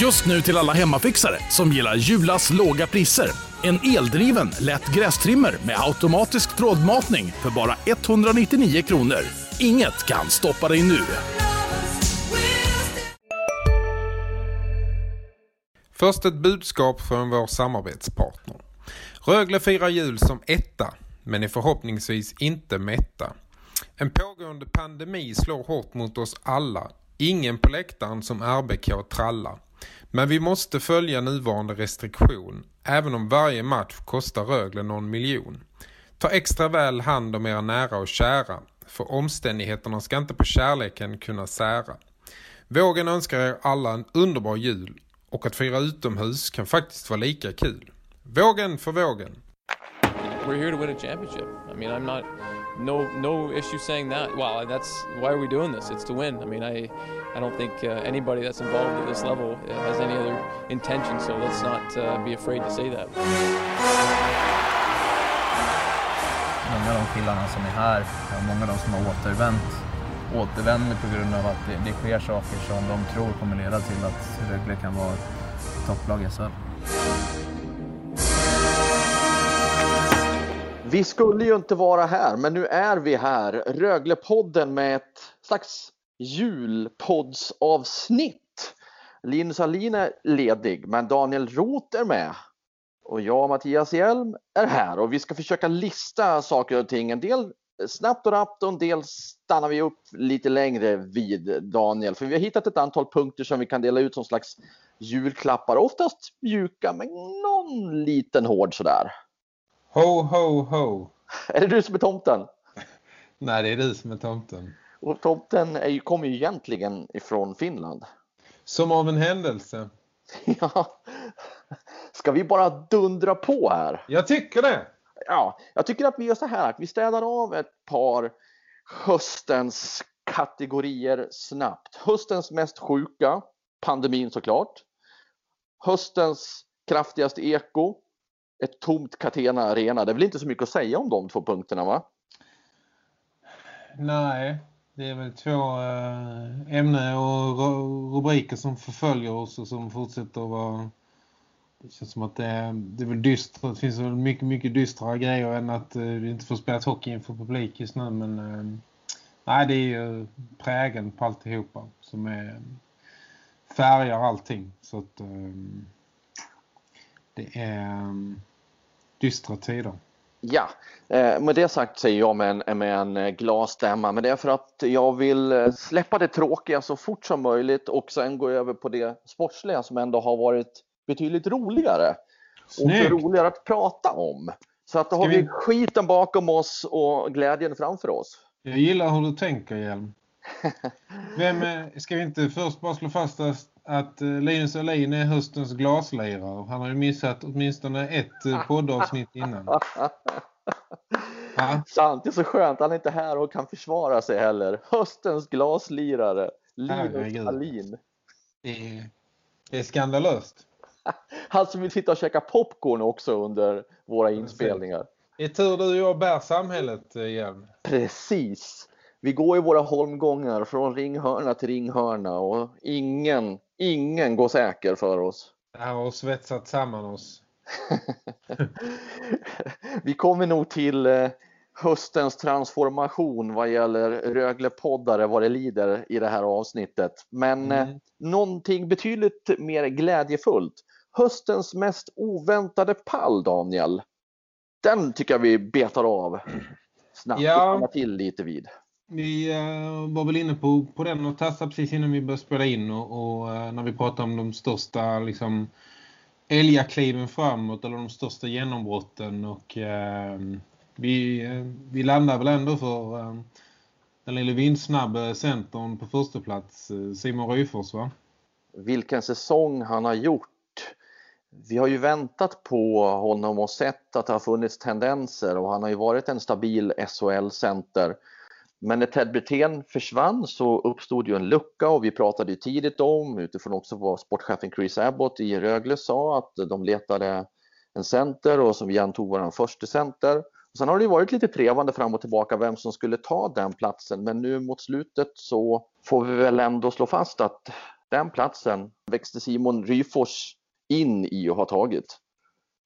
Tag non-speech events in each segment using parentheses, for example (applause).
Just nu till alla hemmafixare som gillar Julas låga priser. En eldriven, lätt grästrimmer med automatisk trådmatning för bara 199 kronor. Inget kan stoppa dig nu. Först ett budskap från vår samarbetspartner. Rögle firar jul som etta, men är förhoppningsvis inte mätta. En pågående pandemi slår hårt mot oss alla. Ingen på läktaren som RBK trallar. Men vi måste följa nuvarande restriktion, även om varje match kostar Rögle någon miljon. Ta extra väl hand om era nära och kära, för omständigheterna ska inte på kärleken kunna sära. Vågen önskar er alla en underbar jul och att fira utomhus kan faktiskt vara lika kul. Vågen för vågen! We're here to win a championship. I mean, I'm not no no issue saying that. Well, that's why are we doing this? It's to win. I mean, I i don't think uh, anybody that's involved at this level uh, has any other intention. So let's not uh, be afraid to say that. Många av de killarna som är här, många av de som har återvänt, återvänder på grund av att det, det sker saker som de tror kommer leda till att Rögle kan vara topplag i SHL. Vi skulle ju inte vara här, men nu är vi här. Röglepodden med ett slags julpoddsavsnitt. Linus Alin är ledig, men Daniel Roth är med. Och jag, Mattias Hjelm, är här och vi ska försöka lista saker och ting. En del snabbt och rappt och en del stannar vi upp lite längre vid Daniel. För vi har hittat ett antal punkter som vi kan dela ut som slags julklappar. Oftast mjuka, men någon liten hård sådär. Ho, ho, ho! Är det du som är tomten? (laughs) Nej, det är du som är tomten. Och tomten är ju, kommer ju egentligen ifrån Finland. Som av en händelse. (laughs) Ja. Ska vi bara dundra på här? Jag tycker det! Ja, jag tycker att vi gör så här att vi städar av ett par höstens kategorier snabbt. Höstens mest sjuka, pandemin såklart. Höstens kraftigaste eko, ett tomt Catena Arena. Det är väl inte så mycket att säga om de två punkterna va? Nej, det är väl två eh, ämnen och rubriker som förföljer oss och som fortsätter att vara... Det känns som att det är, det är väl dystert. Det finns väl mycket, mycket dystrare grejer än att eh, vi inte får spela hockey inför publik just nu. Men eh, nej, det är ju prägen på alltihopa som är, färgar allting. Så att det är dystra tider. Ja, eh, med det sagt säger jag med en, med en eh, glad stämma. Men det är för att jag vill eh, släppa det tråkiga så fort som möjligt och sen gå över på det sportsliga som ändå har varit betydligt roligare. Snyggt. Och roligare att prata om. Så att då har vi... vi skiten bakom oss och glädjen framför oss. Jag gillar hur du tänker, Hjelm. (laughs) Vem, ska vi inte först bara slå fast att Linus Alin är höstens glaslirare. Han har ju missat åtminstone ett poddavsnitt innan. (laughs) Ja. Sant, det är så skönt. Han är inte här och kan försvara sig heller. Höstens glaslirare, Linus Alin. Det är, det är skandalöst. (laughs) Han som vill sitta och käka popcorn också under våra inspelningar. Det är tur du och jag bär samhället igen. Precis. Vi går i våra holmgångar från ringhörna till ringhörna och ingen, ingen går säker för oss. Här har svetsat samman oss. (laughs) Vi kommer nog till eh, höstens transformation vad gäller Rögle-poddare vad det lider i det här avsnittet. Men eh, mm. någonting betydligt mer glädjefullt. Höstens mest oväntade pall, Daniel. Den tycker jag vi betar av snabbt ja. till lite vid. Vi uh, var väl inne på, på den och tassade precis innan vi började spela in och, och uh, när vi pratade om de största liksom, älgakliven framåt eller de största genombrotten och uh, vi, vi landar väl ändå för den lilla vindsnabbe centern på första plats Simon Ryfors va? Vilken säsong han har gjort. Vi har ju väntat på honom och sett att det har funnits tendenser och han har ju varit en stabil SHL-center- men när Ted Brithén försvann så uppstod ju en lucka och vi pratade ju tidigt om, utifrån också vad sportchefen Chris Abbott i Rögle sa, att de letade en center och som vi antog var en första center. Och sen har det ju varit lite trevande fram och tillbaka vem som skulle ta den platsen, men nu mot slutet så får vi väl ändå slå fast att den platsen växte Simon Ryfors in i och har tagit.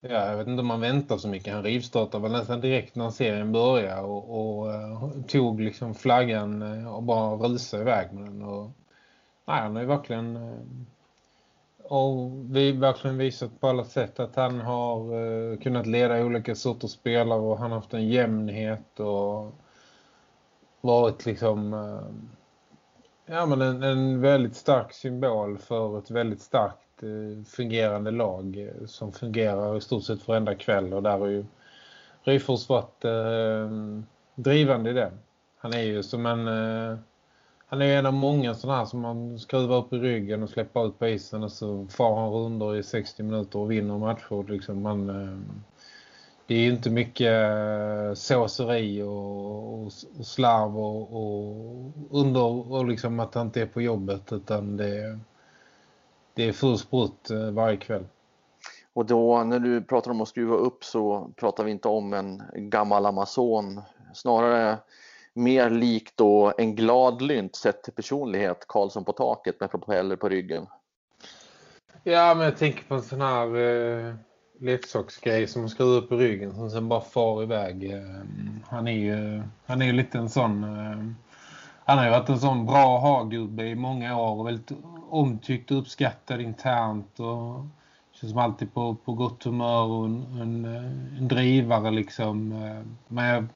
Ja, jag vet inte om man väntar så mycket. Han rivstartade väl nästan direkt när serien började och, och och tog liksom flaggan eh, och bara rusade iväg med den. Och, nej, han har ju verkligen eh, och vi verkligen visat på alla sätt att han har kunnat leda olika sorters spelare och han har haft en jämnhet och varit liksom ja, men en, en väldigt stark symbol för ett väldigt starkt Eh, fungerande lag eh, som fungerar i stort sett varenda kväll och där har ju Ryfors varit eh, drivande i det. Han är ju som en eh, han är en av många sådana här som man skruvar upp i ryggen och släpper ut på isen och så far han runder i 60 minuter och vinner matcher. Liksom man, eh, det är ju inte mycket eh, såseri och, och, och slarv och, och under och liksom att han inte är på jobbet utan det är det är full sprutt eh, varje kväll. Och då när du pratar om att skruva upp så pratar vi inte om en gammal Amazon. Snarare mer likt då en gladlynt sett till personlighet Karlsson på taket med propeller på ryggen. Ja, men jag tänker på en sån här eh, leksaksgrej som man skruvar upp i ryggen som sen bara far iväg. Eh, han är ju han är lite en sån... Eh, han har ju varit en sån bra hagubbe i många år och väldigt omtyckt och uppskattad internt och känns som alltid på, på gott humör och en, en, en drivare liksom. Men jag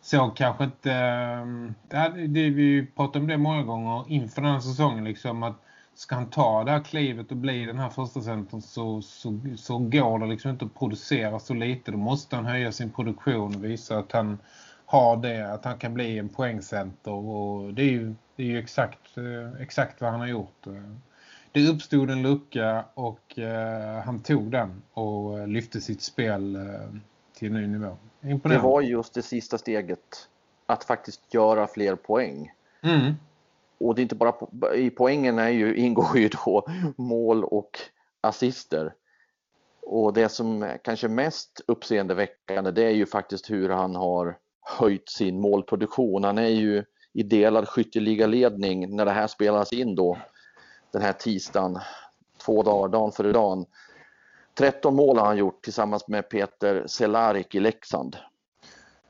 såg kanske inte, eh, det, det, vi pratade om det många gånger inför den här säsongen liksom att ska han ta det här klivet och bli den här första centern så, så, så går det liksom inte att producera så lite. Då måste han höja sin produktion och visa att han har det, att han kan bli en poängcenter och det är ju, det är ju exakt, eh, exakt vad han har gjort. Det uppstod en lucka och eh, han tog den och lyfte sitt spel eh, till en ny nivå. Det var just det sista steget att faktiskt göra fler poäng. Mm. Och det är inte bara i poängen är ju, ingår ju då mål och assister. Och det som kanske mest uppseendeväckande det är ju faktiskt hur han har höjt sin målproduktion. Han är ju i delad skytteligaledning när det här spelas in då den här tisdagen, två dagar, dagen före dagen. 13 mål har han gjort tillsammans med Peter Selarik i Leksand.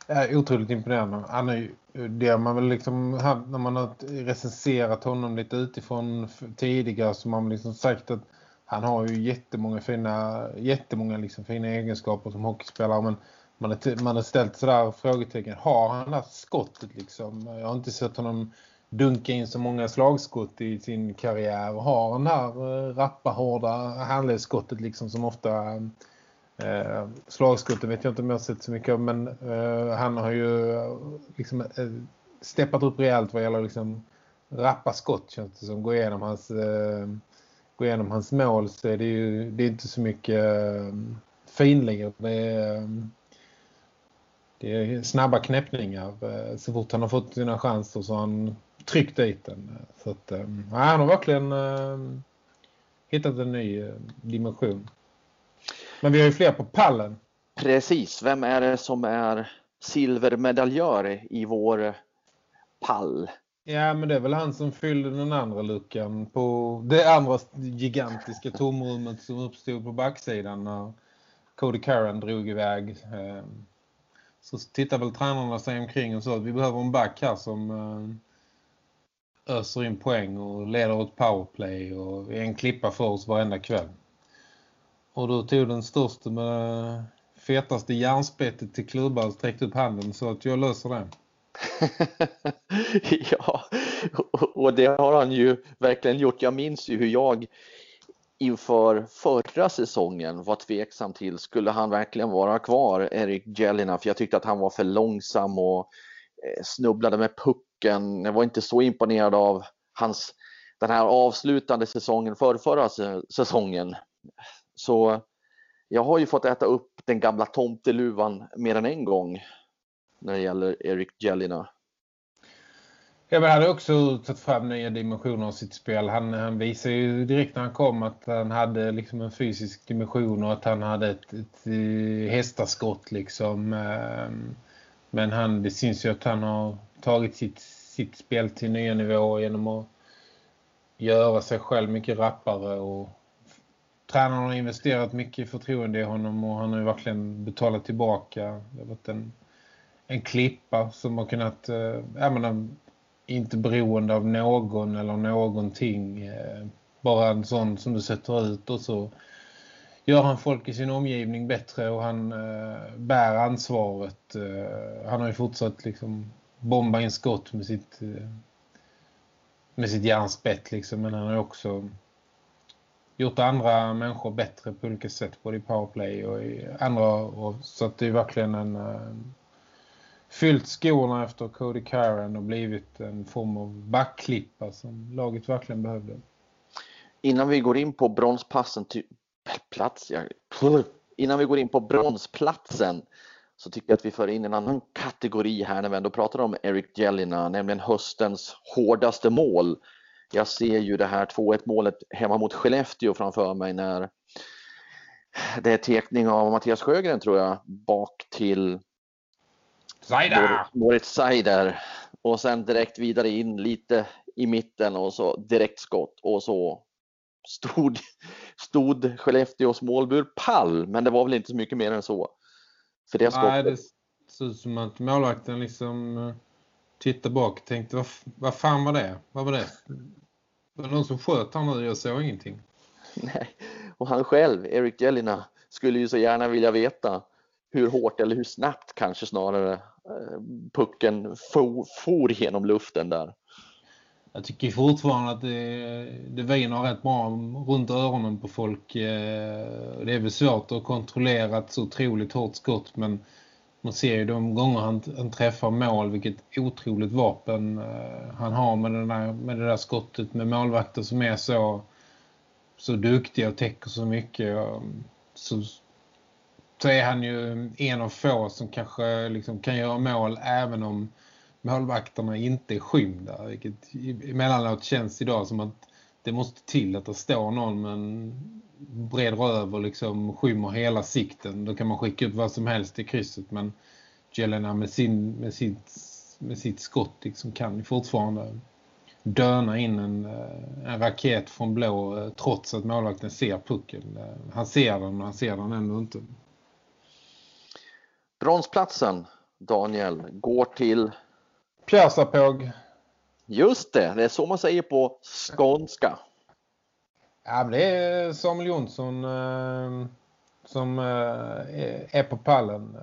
Ja, otroligt imponerande. Han är det man väl liksom, när man har recenserat honom lite utifrån tidigare så har man liksom sagt att han har ju jättemånga fina, jättemånga liksom fina egenskaper som hockeyspelare men man har, man har ställt sådär frågetecken. Har han det här skottet liksom? Jag har inte sett honom dunka in så många slagskott i sin karriär. Har han det här eh, rappa, hårda handledsskottet liksom som ofta... Eh, slagskotten vet jag inte om jag har sett så mycket av men eh, han har ju eh, liksom eh, steppat upp rejält vad gäller liksom rappa skott känns det som. går igenom hans, eh, går igenom hans mål så är det ju det är inte så mycket eh, finlir. Det är, eh, det är snabba knäppningar. Eh, så fort han har fått sina chanser så har han tryckt dit den. Så att, ja, han har verkligen äh, hittat en ny dimension. Men vi har ju fler på pallen. Precis, vem är det som är silvermedaljör i vår pall? Ja, men det är väl han som fyllde den andra luckan på det andra gigantiska tomrummet som uppstod på backsidan när Cody Curran drog iväg. Så tittar väl tränarna sig omkring och sa att vi behöver en back här som eh, öser in poäng och leder ett powerplay och är en klippa för oss varenda kväll. Och då tog den största med fetaste järnspettet till klubban och sträckte upp handen så att jag löser det. (laughs) ja, och det har han ju verkligen gjort. Jag minns ju hur jag inför förra säsongen var tveksam till skulle han verkligen vara kvar, Erik Jelina, för jag tyckte att han var för långsam och eh, snubblade med pucken. Jag var inte så imponerad av hans, den här avslutande säsongen förra säsongen. Så jag har ju fått äta upp den gamla tomteluvan mer än en gång när det gäller Erik Jelina. Ja, men han har också tagit fram nya dimensioner av sitt spel. Han, han visade ju direkt när han kom att han hade liksom en fysisk dimension och att han hade ett, ett, ett hästaskott liksom. Ehm, men han, det syns ju att han har tagit sitt, sitt spel till nya nivåer genom att göra sig själv mycket rappare och tränaren har investerat mycket förtroende i honom och han har ju verkligen betalat tillbaka. Det har varit en, en klippa som har kunnat, eh, jag menar, inte beroende av någon eller någonting. Eh, bara en sån som du sätter ut och så gör han folk i sin omgivning bättre och han eh, bär ansvaret. Eh, han har ju fortsatt liksom bomba in skott med sitt med sitt järnspett liksom men han har också gjort andra människor bättre på olika sätt både i powerplay och i andra och, så att det är verkligen en fyllt skorna efter Cody Karen och blivit en form av backklippa som laget verkligen behövde. Innan vi går in på bronspassen plats, jag, innan vi går in på bronsplatsen så tycker jag att vi för in en annan kategori här när vi ändå pratar om Eric Jelina, nämligen höstens hårdaste mål. Jag ser ju det här 2-1 målet hemma mot Skellefteå framför mig när det är tekning av Mattias Sjögren tror jag bak till Seider! Moritz Seider och sen direkt vidare in lite i mitten och så direkt skott och så stod, stod Skellefteås målbur pall men det var väl inte så mycket mer än så. För det Nej, det ser ut som att målvakten liksom eh, tittade bak och tänkte, vad, vad fan var det? Vad var det? Var det någon som sköt han nu? Jag såg ingenting. Nej, och han själv, Erik Jelina, skulle ju så gärna vilja veta hur hårt eller hur snabbt kanske snarare Eh, pucken for, for genom luften där. Jag tycker fortfarande att det, det viner rätt bra runt öronen på folk. Eh, det är väl svårt att kontrollera ett så otroligt hårt skott men man ser ju de gånger han, han träffar mål vilket otroligt vapen eh, han har med, den där, med det där skottet med målvakter som är så, så duktiga och täcker så mycket. Så, så är han ju en av få som kanske liksom kan göra mål även om målvakterna inte är skymda. Vilket emellanåt känns idag som att det måste till att det står någon med en bred röv och liksom skymmer hela sikten. Då kan man skicka upp vad som helst i krysset. Men Jelena med, sin, med, sitt, med sitt skott liksom kan fortfarande döna in en, eh, en raket från blå eh, trots att målvakten ser pucken. Eh, han ser den men han ser den ändå inte. Bronsplatsen, Daniel, går till... Pjärsapåg. Just det, det är så man säger på skånska. Ja, men det är Samuel Jonsson eh, som eh, är på pallen.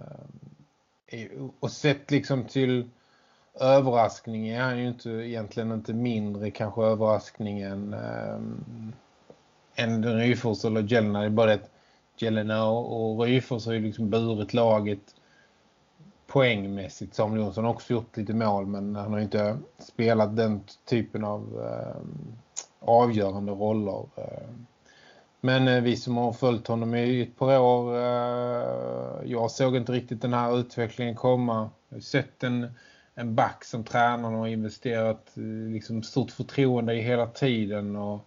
Eh, och sett liksom till överraskning är han ju inte, egentligen inte mindre kanske överraskning än, eh, än Ryfors eller Jelena. Det är bara att Jelena och Ryfors har ju liksom burit laget poängmässigt. Samuel Jonsson har också gjort lite mål men han har inte spelat den typen av eh, avgörande roller. Eh. Men eh, vi som har följt honom i ett par år, eh, jag såg inte riktigt den här utvecklingen komma. Jag har sett en, en back som tränaren har investerat eh, liksom stort förtroende i hela tiden och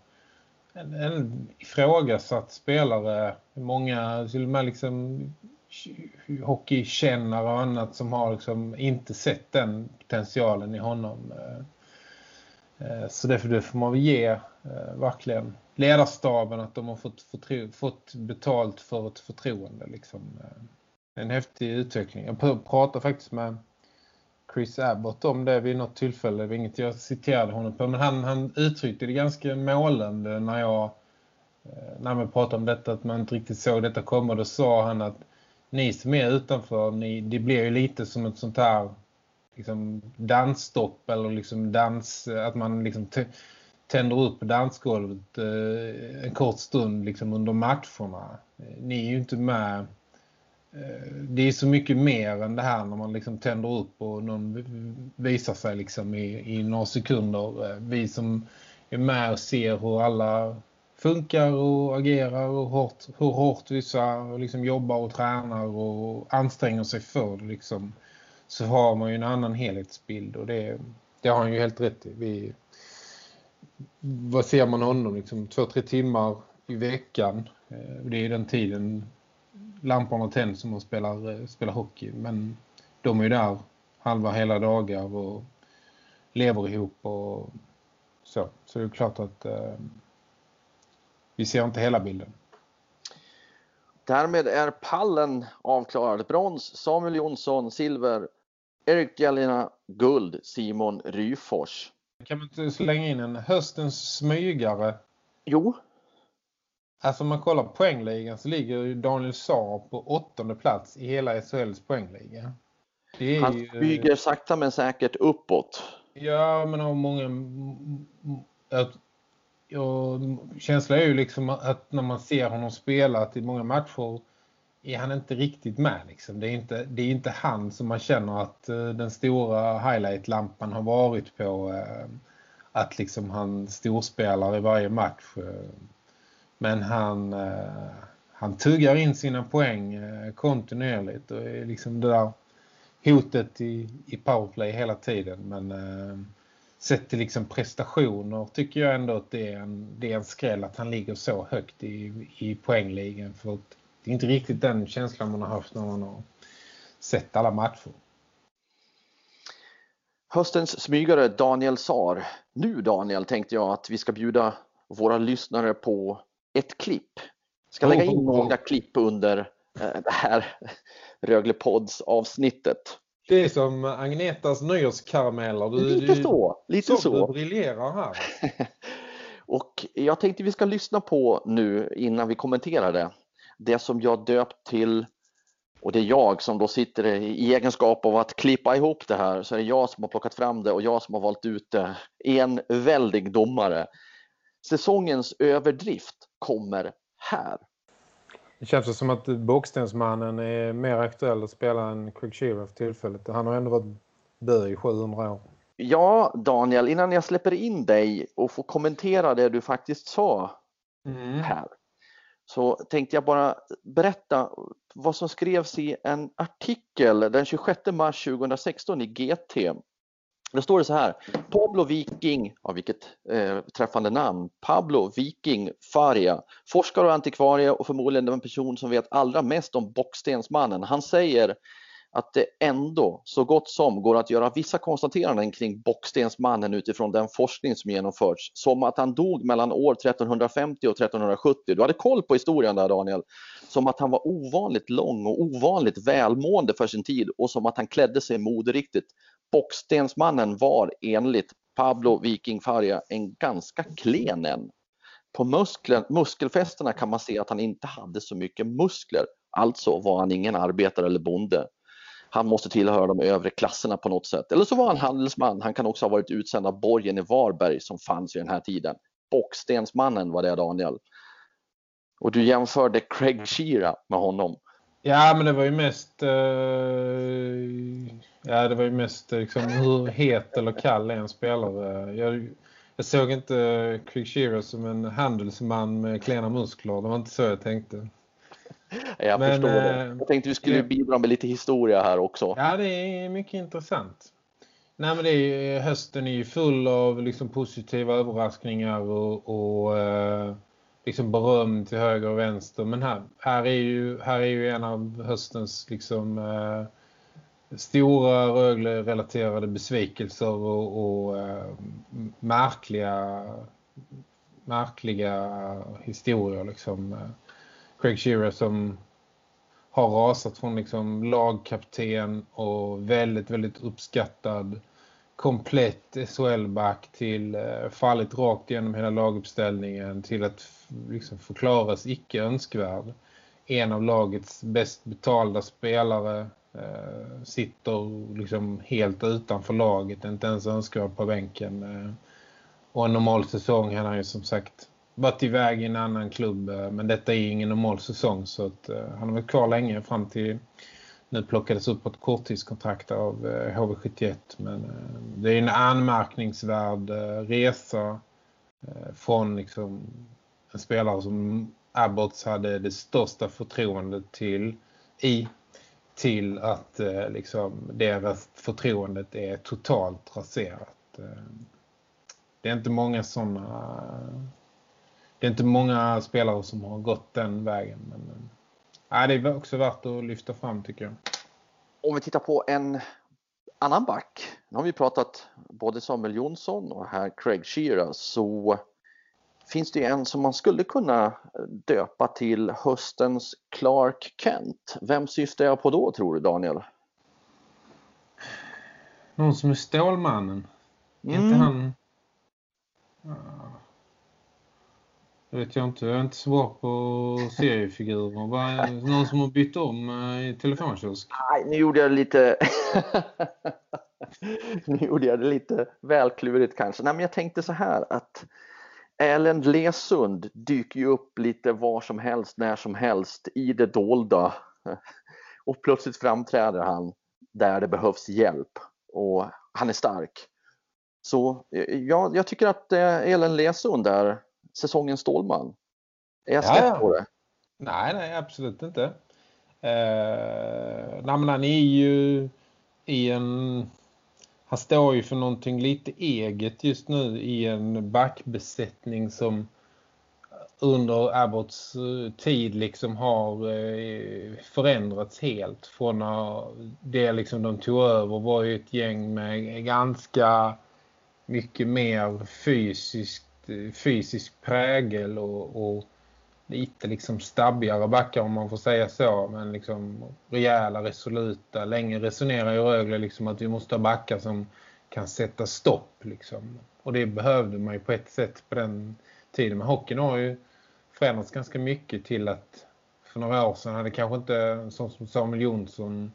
en, en ifrågasatt spelare. Många till och med liksom hockeykännare och annat som har liksom inte sett den potentialen i honom. Eh, eh, så därför får man väl ge eh, verkligen ledarstaben att de har fått, fått betalt för ett förtroende. Liksom. En häftig utveckling. Jag pratade faktiskt med Chris Abbott om det vid något tillfälle. Det var inget jag citerade honom på. Men han, han uttryckte det ganska målande när jag när man pratade om detta att man inte riktigt såg detta komma. Då sa han att ni som är utanför, ni, det blir ju lite som ett sånt här liksom dansstopp eller liksom dans, att man liksom tänder upp dansgolvet eh, en kort stund liksom under matcherna. Ni är ju inte med eh, det är så mycket mer än det här när man liksom tänder upp och någon visar sig liksom i, i några sekunder. Eh, vi som är med och ser hur alla funkar och agerar och hårt, hur hårt vissa liksom jobbar och tränar och anstränger sig för liksom så har man ju en annan helhetsbild och det, det har han ju helt rätt i. Vi, vad ser man honom? Liksom, två, tre timmar i veckan. Eh, det är den tiden lamporna tänds som man spelar, eh, spelar hockey. Men de är ju där halva hela dagar och lever ihop. Och, Så, så det är klart att eh, vi ser inte hela bilden. Därmed är pallen avklarad. Brons, Samuel Jonsson, silver, Erik Gellina, guld, Simon Ryfors. Kan man inte slänga in en höstens smygare? Jo. Alltså om man kollar poängligan så ligger Daniel Saar på åttonde plats i hela SHLs poängliga. Han ju... bygger sakta men säkert uppåt. Ja, men av många jag, känslan är ju liksom att när man ser honom spela i många matcher är han inte riktigt med. Liksom. Det, är inte, det är inte han som man känner att uh, den stora highlight-lampan har varit på. Uh, att liksom han storspelar i varje match. Uh, men han, han tuggar in sina poäng kontinuerligt och är liksom det där hotet i, i powerplay hela tiden. Men sett till liksom prestationer tycker jag ändå att det är en, det är en skräll att han ligger så högt i, i poängligan. För att det är inte riktigt den känslan man har haft när man har sett alla matcher. Höstens smygare Daniel Sar. Nu Daniel tänkte jag att vi ska bjuda våra lyssnare på ett klipp. Ska lägga in några klipp under eh, det här Rögle Pods avsnittet. Det är som Agnetas nyårskarameller. Du, lite så. Lite så. Du briljerar här. (laughs) och jag tänkte vi ska lyssna på nu innan vi kommenterar det. Det som jag döpt till och det är jag som då sitter i egenskap av att klippa ihop det här så är det jag som har plockat fram det och jag som har valt ut det. En väldig domare. Säsongens överdrift kommer här. Det känns som att Bockstensmannen är mer aktuell att spela än Craig Shearer för tillfället. Han har ändå varit död i 700 år. Ja, Daniel, innan jag släpper in dig och får kommentera det du faktiskt sa mm. här så tänkte jag bara berätta vad som skrevs i en artikel den 26 mars 2016 i GT då står det så här, Pablo Viking, ja, vilket eh, träffande namn, Pablo Viking Faria, forskare och antikvarie och förmodligen den person som vet allra mest om Bockstensmannen. Han säger att det ändå så gott som går att göra vissa konstateranden kring Bockstensmannen utifrån den forskning som genomförts. Som att han dog mellan år 1350 och 1370. Du hade koll på historien där Daniel. Som att han var ovanligt lång och ovanligt välmående för sin tid och som att han klädde sig moderiktigt. Bockstensmannen var enligt Pablo Viking Faria en ganska klen en. På musklen, muskelfästena kan man se att han inte hade så mycket muskler. Alltså var han ingen arbetare eller bonde. Han måste tillhöra de övre klasserna på något sätt. Eller så var han handelsman. Han kan också ha varit utsänd av borgen i Varberg som fanns i den här tiden. Bockstensmannen var det Daniel. Och du jämförde Craig Shearer med honom. Ja, men det var ju mest uh, ja, det var ju mest liksom, hur het eller kall en spelare. Jag, jag såg inte Shearer som en handelsman med klena muskler. Det var inte så jag tänkte. Jag men, förstår det. Eh, jag tänkte vi skulle bidra med lite historia här också. Ja, det är mycket intressant. Nej, men det är, hösten är ju full av liksom positiva överraskningar och, och eh, liksom beröm till höger och vänster. Men här, här, är, ju, här är ju en av höstens liksom, eh, stora Rögle-relaterade besvikelser och, och eh, märkliga, märkliga historier. Liksom. Craig Shearer som har rasat från liksom lagkapten och väldigt, väldigt uppskattad komplett SHL-back till eh, fallit rakt genom hela laguppställningen till att liksom förklaras icke önskvärd. En av lagets bäst betalda spelare eh, sitter liksom helt utanför laget, inte ens önskvärd på bänken. Eh, och en normal säsong han har ju som sagt varit iväg i en annan klubb, eh, men detta är ingen normal säsong så att, eh, han har varit kvar länge fram till nu plockades upp på ett korttidskontrakt av eh, HV71 men eh, det är en anmärkningsvärd eh, resa eh, från liksom en spelare som Abbots hade det största förtroendet till i till att eh, liksom deras förtroendet är totalt raserat. Eh, det är inte många sådana det är inte många spelare som har gått den vägen men Ja, det är också värt att lyfta fram tycker jag. Om vi tittar på en annan back, nu har vi pratat både Samuel Jonsson och här Craig Shearer så finns det en som man skulle kunna döpa till höstens Clark Kent. Vem syftar jag på då tror du Daniel? Någon som är Stålmannen. Mm. Inte han... Det vet jag inte. Jag är inte så bra på seriefigurer. Någon som har bytt om eh, i telefonkiosk? Nej, nu gjorde jag lite... (laughs) nu gjorde jag det lite välklurigt kanske. Nej, men jag tänkte så här att Erlend Lesund dyker ju upp lite var som helst, när som helst i det dolda. (laughs) Och plötsligt framträder han där det behövs hjälp och han är stark. Så ja, jag tycker att eh, Ellen Lesund är säsongens Stålman. Är jag snett ja. på det? Nej, nej, absolut inte. Eh, nej, men han är ju i en... Han står ju för någonting lite eget just nu i en backbesättning som under Abbots eh, tid liksom har eh, förändrats helt från det liksom de tog över var ju ett gäng med ganska mycket mer fysiskt, eh, fysisk prägel och, och lite liksom stabbigare backar om man får säga så. Men liksom rejäla, resoluta. Länge resonerar ju Rögle liksom att vi måste ha backar som kan sätta stopp. Liksom. Och det behövde man ju på ett sätt på den tiden. Men hockeyn har ju förändrats ganska mycket till att för några år sedan hade kanske inte som Samuel Jonsson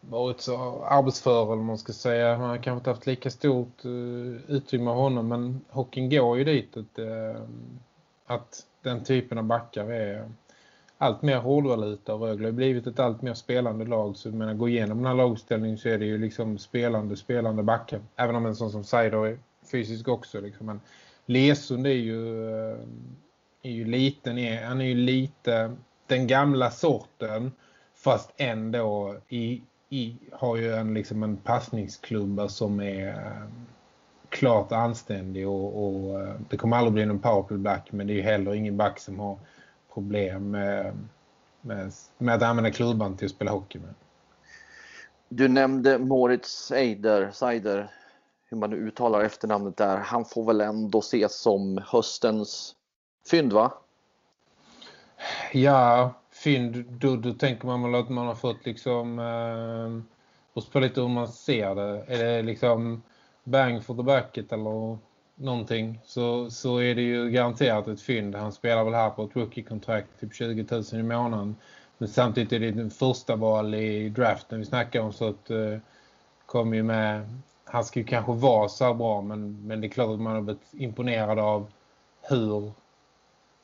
varit så arbetsför eller man ska säga. Man har kanske inte haft lika stort uh, utrymme av honom men hockeyn går ju dit eh, att, uh, att den typen av backar är allt mer hårdvaluta och Rögle har blivit ett allt mer spelande lag så menar, gå igenom den här lagställningen så är det ju liksom spelande, spelande backar. Även om en sån som Seider är fysisk också liksom. Men Lesund är ju, eh, är ju liten, är, han är ju lite den gamla sorten fast ändå i, i, har ju en, liksom en passningsklubba som är eh, klart anständig och, och äh, det kommer aldrig bli någon powerplay-back men det är ju heller ingen back som har problem med, med, med att använda klubban till att spela hockey med. Du nämnde Moritz Eider, Seider, hur man uttalar efternamnet där. Han får väl ändå ses som höstens fynd va? Ja, fynd, då, då tänker man väl att man har fått liksom eh, och på lite hur man ser det. Är det liksom bang for the bucket eller någonting så, så är det ju garanterat ett fynd. Han spelar väl här på ett rookie-kontrakt typ 20 000 i månaden. Men samtidigt är det den första val i draften vi snackar om så att eh, kommer ju med han ska ju kanske vara så bra men, men det är klart att man har blivit imponerad av hur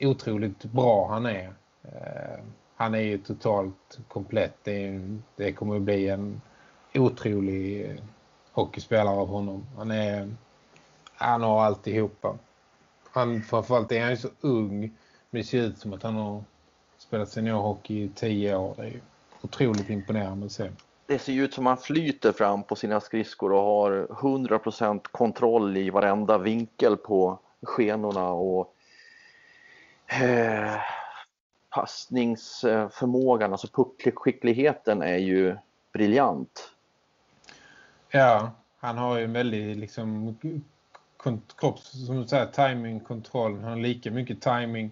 otroligt bra han är. Eh, han är ju totalt komplett. Det, är, det kommer att bli en otrolig eh, hockeyspelare av honom. Han är han har alltihopa. Han, framförallt är han ju så ung. Men det ser ut som att han har spelat seniorhockey i tio år. Det är ju otroligt imponerande att se. Det ser ju ut som att han flyter fram på sina skridskor och har 100% kontroll i varenda vinkel på skenorna och eh, passningsförmågan, alltså puckskickligheten är ju briljant. Ja, han har ju en väldigt liksom kropps, som du säger, timingkontroll. Han har lika mycket timing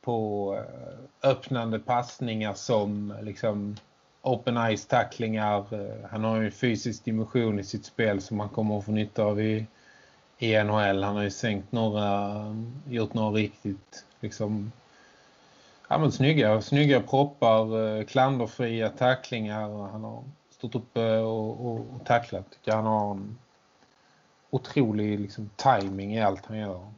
på eh, öppnande passningar som liksom open ice tacklingar. Eh, han har ju en fysisk dimension i sitt spel som han kommer att få nytta av i, i NHL. Han har ju sänkt några, eh, gjort några riktigt liksom ja, men snygga, snygga proppar, klanderfria tacklingar. Han har stått upp och, och, och tacklat. Tycker han har en otrolig liksom, timing i allt han gör.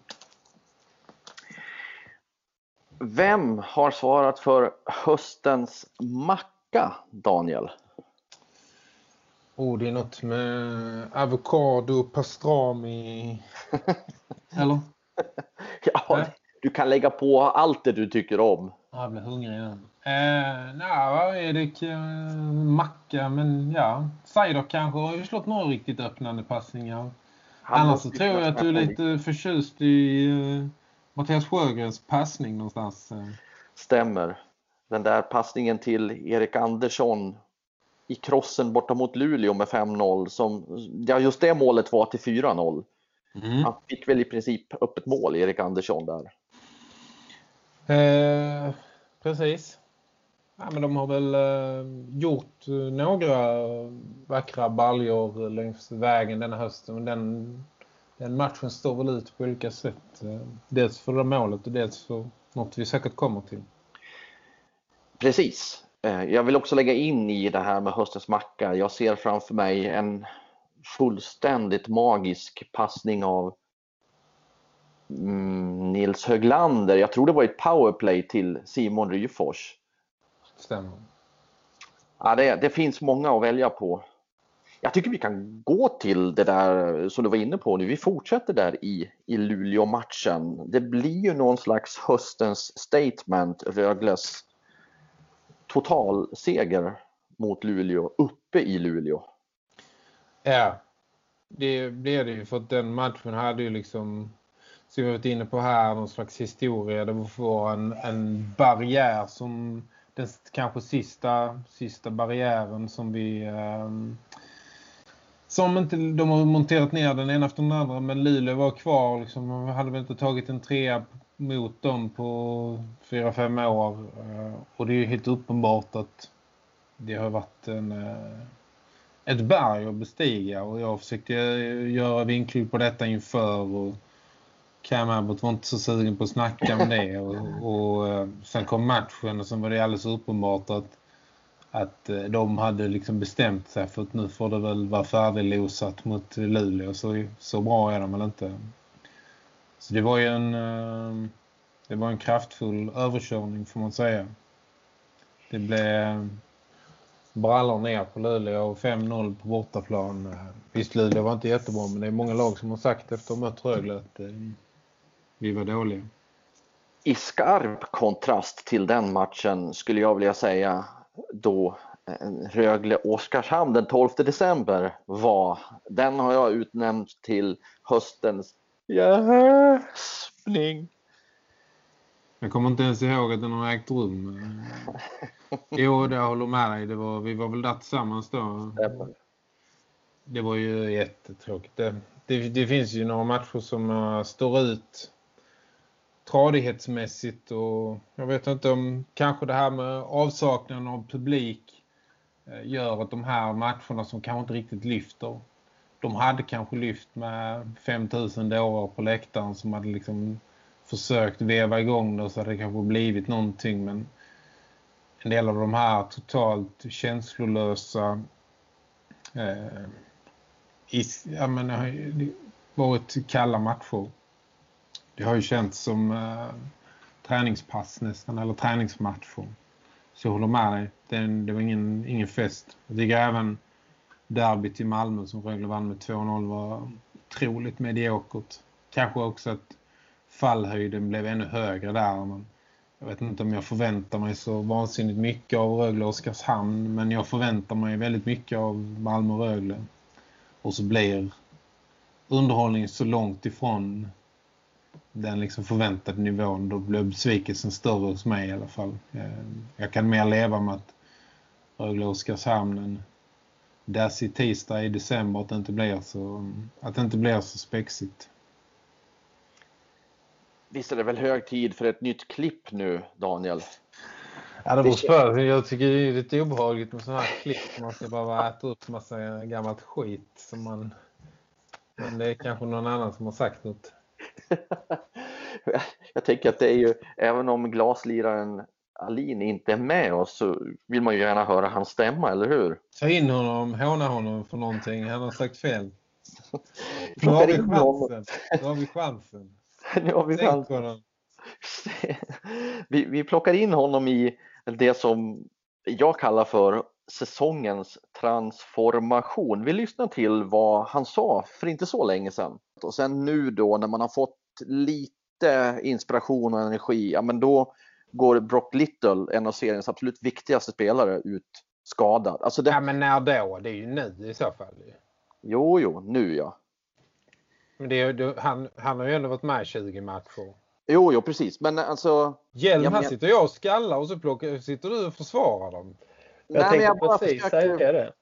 Vem har svarat för höstens macka, Daniel? Oh, det är något med avokado, pastrami. (laughs) Eller? (laughs) ja, äh? du kan lägga på allt det du tycker om. Jag blir hungrig igen. Eh, nej, Erik, eh, macka, men ja. Cider kanske har ju slått några riktigt öppnande passningar. Annars så tror jag att du är lite förtjust i uh, Mattias Sjögrens passning någonstans. Stämmer. Den där passningen till Erik Andersson i krossen borta mot Luleå med 5-0 som, ja just det målet var till 4-0. Mm. Han fick väl i princip upp ett mål, Erik Andersson där. Eh, precis. Ja, men de har väl eh, gjort eh, några vackra baljor längs vägen denna hösten. Den, den matchen står väl ut på olika sätt. Eh, dels för det målet och dels för något vi säkert kommer till. Precis. Jag vill också lägga in i det här med höstens macka. Jag ser framför mig en fullständigt magisk passning av mm, Nils Höglander. Jag tror det var ett powerplay till Simon Ryfors. Stämmer. Ja, det, det finns många att välja på. Jag tycker vi kan gå till det där som du var inne på nu. Vi fortsätter där i, i Luleå-matchen. Det blir ju någon slags höstens statement, Rögles totalseger mot Luleå, uppe i Luleå. Ja, det blev det ju för att den matchen hade ju liksom som vi varit inne på här, någon slags historia. Det var en, en barriär som den kanske sista, sista barriären som vi ehm, som inte, de har monterat ner den ena efter den andra men Luleå var kvar liksom, hade väl inte tagit en trea mot dem på fyra fem år. Eh, och det är ju helt uppenbart att det har varit en, eh, ett berg att bestiga. Och jag försökte eh, göra vinkling på detta inför och Cam Abbott var inte så sugen på att snacka om det och, och eh, sen kom matchen och sen var det alldeles uppenbart att att eh, de hade liksom bestämt sig för att nu får det väl vara färdiglosat mot Luleå så, så bra är de väl inte så det var ju en, eh, det var en kraftfull överkörning får man säga. Det blev brallor ner på Luleå och 5-0 på bortaplan. Visst, Luleå var inte jättebra men det är många lag som har sagt efter att ha mött Rögle att vi var dåliga. I skarp kontrast till den matchen skulle jag vilja säga då eh, Rögle-Oskarshamn den 12 december var, den har jag utnämnt till höstens Gäspning. Jag kommer inte ens ihåg att den har ägt rum. (laughs) jo, det håller med dig. Det var, vi var väl där tillsammans då. Det var ju jättetråkigt. Det, det, det finns ju några matcher som uh, står ut tradighetsmässigt och jag vet inte om kanske det här med avsaknaden av publik eh, gör att de här matcherna som kanske inte riktigt lyfter de hade kanske lyft med 5000 dårar på läktaren som hade liksom försökt veva igång det så hade det kanske blivit någonting men en del av de här totalt känslolösa eh, is, jag menar, varit kalla matcher. Det har ju känts som eh, träningspass nästan eller träningsmatcher. Så jag håller med dig. Det, det var ingen, ingen fest. Jag tycker även derbyt i Malmö som Rögle vann med 2-0 var otroligt mediokert. Kanske också att fallhöjden blev ännu högre där. Men jag vet inte om jag förväntar mig så vansinnigt mycket av Rögle och Oskarshamn. Men jag förväntar mig väldigt mycket av Malmö och Rögle. Och så blir underhållningen så långt ifrån den liksom förväntade nivån. Då blir besvikelsen större hos mig i alla fall. Eh, jag kan mer leva med att Rögle Oskarshamn i tisdag i december att det inte blir så, att det inte blir så spexigt. Visst är det väl hög tid för ett nytt klipp nu, Daniel? Ja, det var för. Jag tycker det är lite obehagligt med sådana här klipp. Man ska bara äta upp massa gammalt skit. Som man... Men det är kanske någon annan som har sagt något. (laughs) jag tänker att det är ju, även om glasliraren Alin inte är med oss så vill man ju gärna höra hans stämma, eller hur? Ta in honom, håna honom för någonting. Han har sagt fel. (laughs) Nu har vi chansen. Nu har vi chansen. (laughs) Nu har vi chansen. Vi, vi plockar in honom i det som jag kallar för säsongens transformation. Vi lyssnar till vad han sa för inte så länge sedan. Och sen nu då när man har fått lite inspiration och energi, ja men då går Brock Little, en av seriens absolut viktigaste spelare, ut skadad. Alltså det... Ja, men när då? Det är ju nu i så fall. Jo, jo, nu ja. Men det är, han, han har ju ändå varit med i 20 matcher. Jo, jo, precis. Men alltså... Hjelm, ja, här sitter jag och skallar och så plockar, sitter du och försvarar dem. Jag Nej, tänkte jag precis försöker- säga det.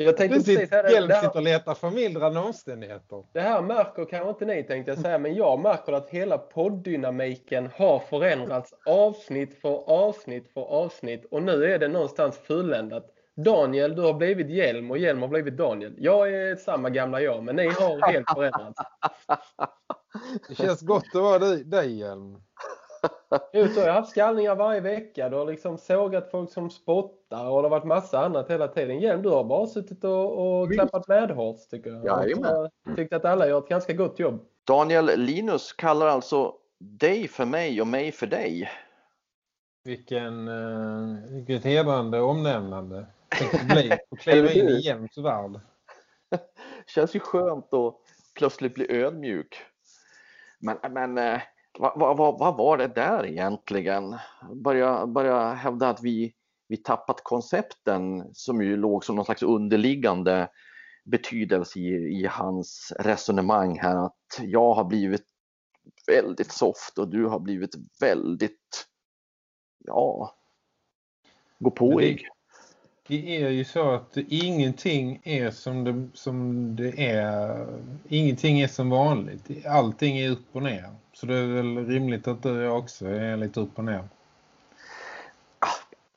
Jag tänkte precis Det här, sitter och letar förmildrande omständigheter. det här märker kanske inte ni tänkte jag säga, men jag märker att hela poddynamiken har förändrats avsnitt för avsnitt för avsnitt och nu är det någonstans fulländat. Daniel, du har blivit Hjelm och Hjelm har blivit Daniel. Jag är samma gamla jag, men ni har helt förändrats. Det känns gott att vara dig, dig Hjelm. Så har jag haft skallningar varje vecka. Du har liksom sågat folk som spottar och det har varit massa annat hela tiden. Hjelm, du har bara suttit och, och klappat medhårs tycker jag. Och jag tyckte att alla gör ett ganska gott jobb. Daniel Linus kallar alltså dig för mig och mig för dig. Vilken, eh, vilket hedrande omnämnande. Tänk och (laughs) kliva in i Hjelms värld. Känns ju skönt att plötsligt bli ödmjuk. Men, men eh, vad, vad, vad, vad var det där egentligen? Börja, börja hävda att vi, vi tappat koncepten som ju låg som någon slags underliggande betydelse i, i hans resonemang här att jag har blivit väldigt soft och du har blivit väldigt, ja, gå påig. Det är ju så att ingenting är som det, som det är. Ingenting är som vanligt. Allting är upp och ner. Så det är väl rimligt att du också är lite upp och ner.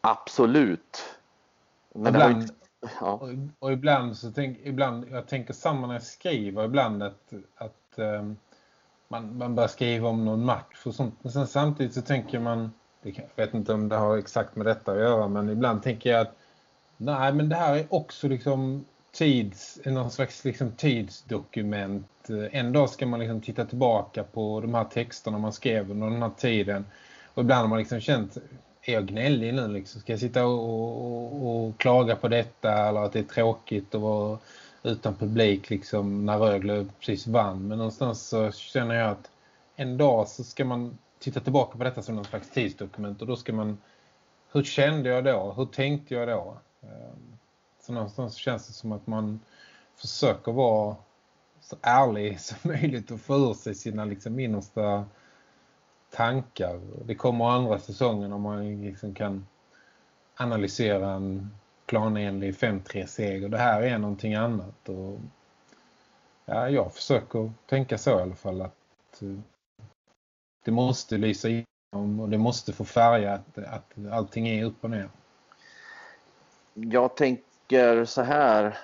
Absolut. Men Ibland, inte, ja. och, ibland så tänk, ibland, jag tänker samma när jag skriver ibland att, att ehm, man, man börjar skriva om någon match och sånt. Men sen samtidigt så tänker man, jag vet inte om det har exakt med detta att göra, men ibland tänker jag att nej men det här är också liksom tids, någon slags liksom tidsdokument. Eh, en dag ska man liksom titta tillbaka på de här texterna man skrev under den här tiden. Och ibland har man liksom känt, är jag gnällig nu liksom? Ska jag sitta och, och, och klaga på detta eller att det är tråkigt att vara utan publik liksom när Rögle precis vann. Men någonstans så känner jag att en dag så ska man titta tillbaka på detta som någon slags tidsdokument och då ska man, hur kände jag då? Hur tänkte jag då? Ehm, så någonstans känns det som att man försöker vara så ärlig (laughs) som möjligt och få ur sig sina liksom innersta tankar. Det kommer andra säsongen om man liksom kan analysera en planenlig 5-3-seger. Det här är någonting annat. Och ja, jag försöker tänka så i alla fall att eh, det måste lysa igenom och det måste få färga att, att allting är upp och ner. Jag tycker så här.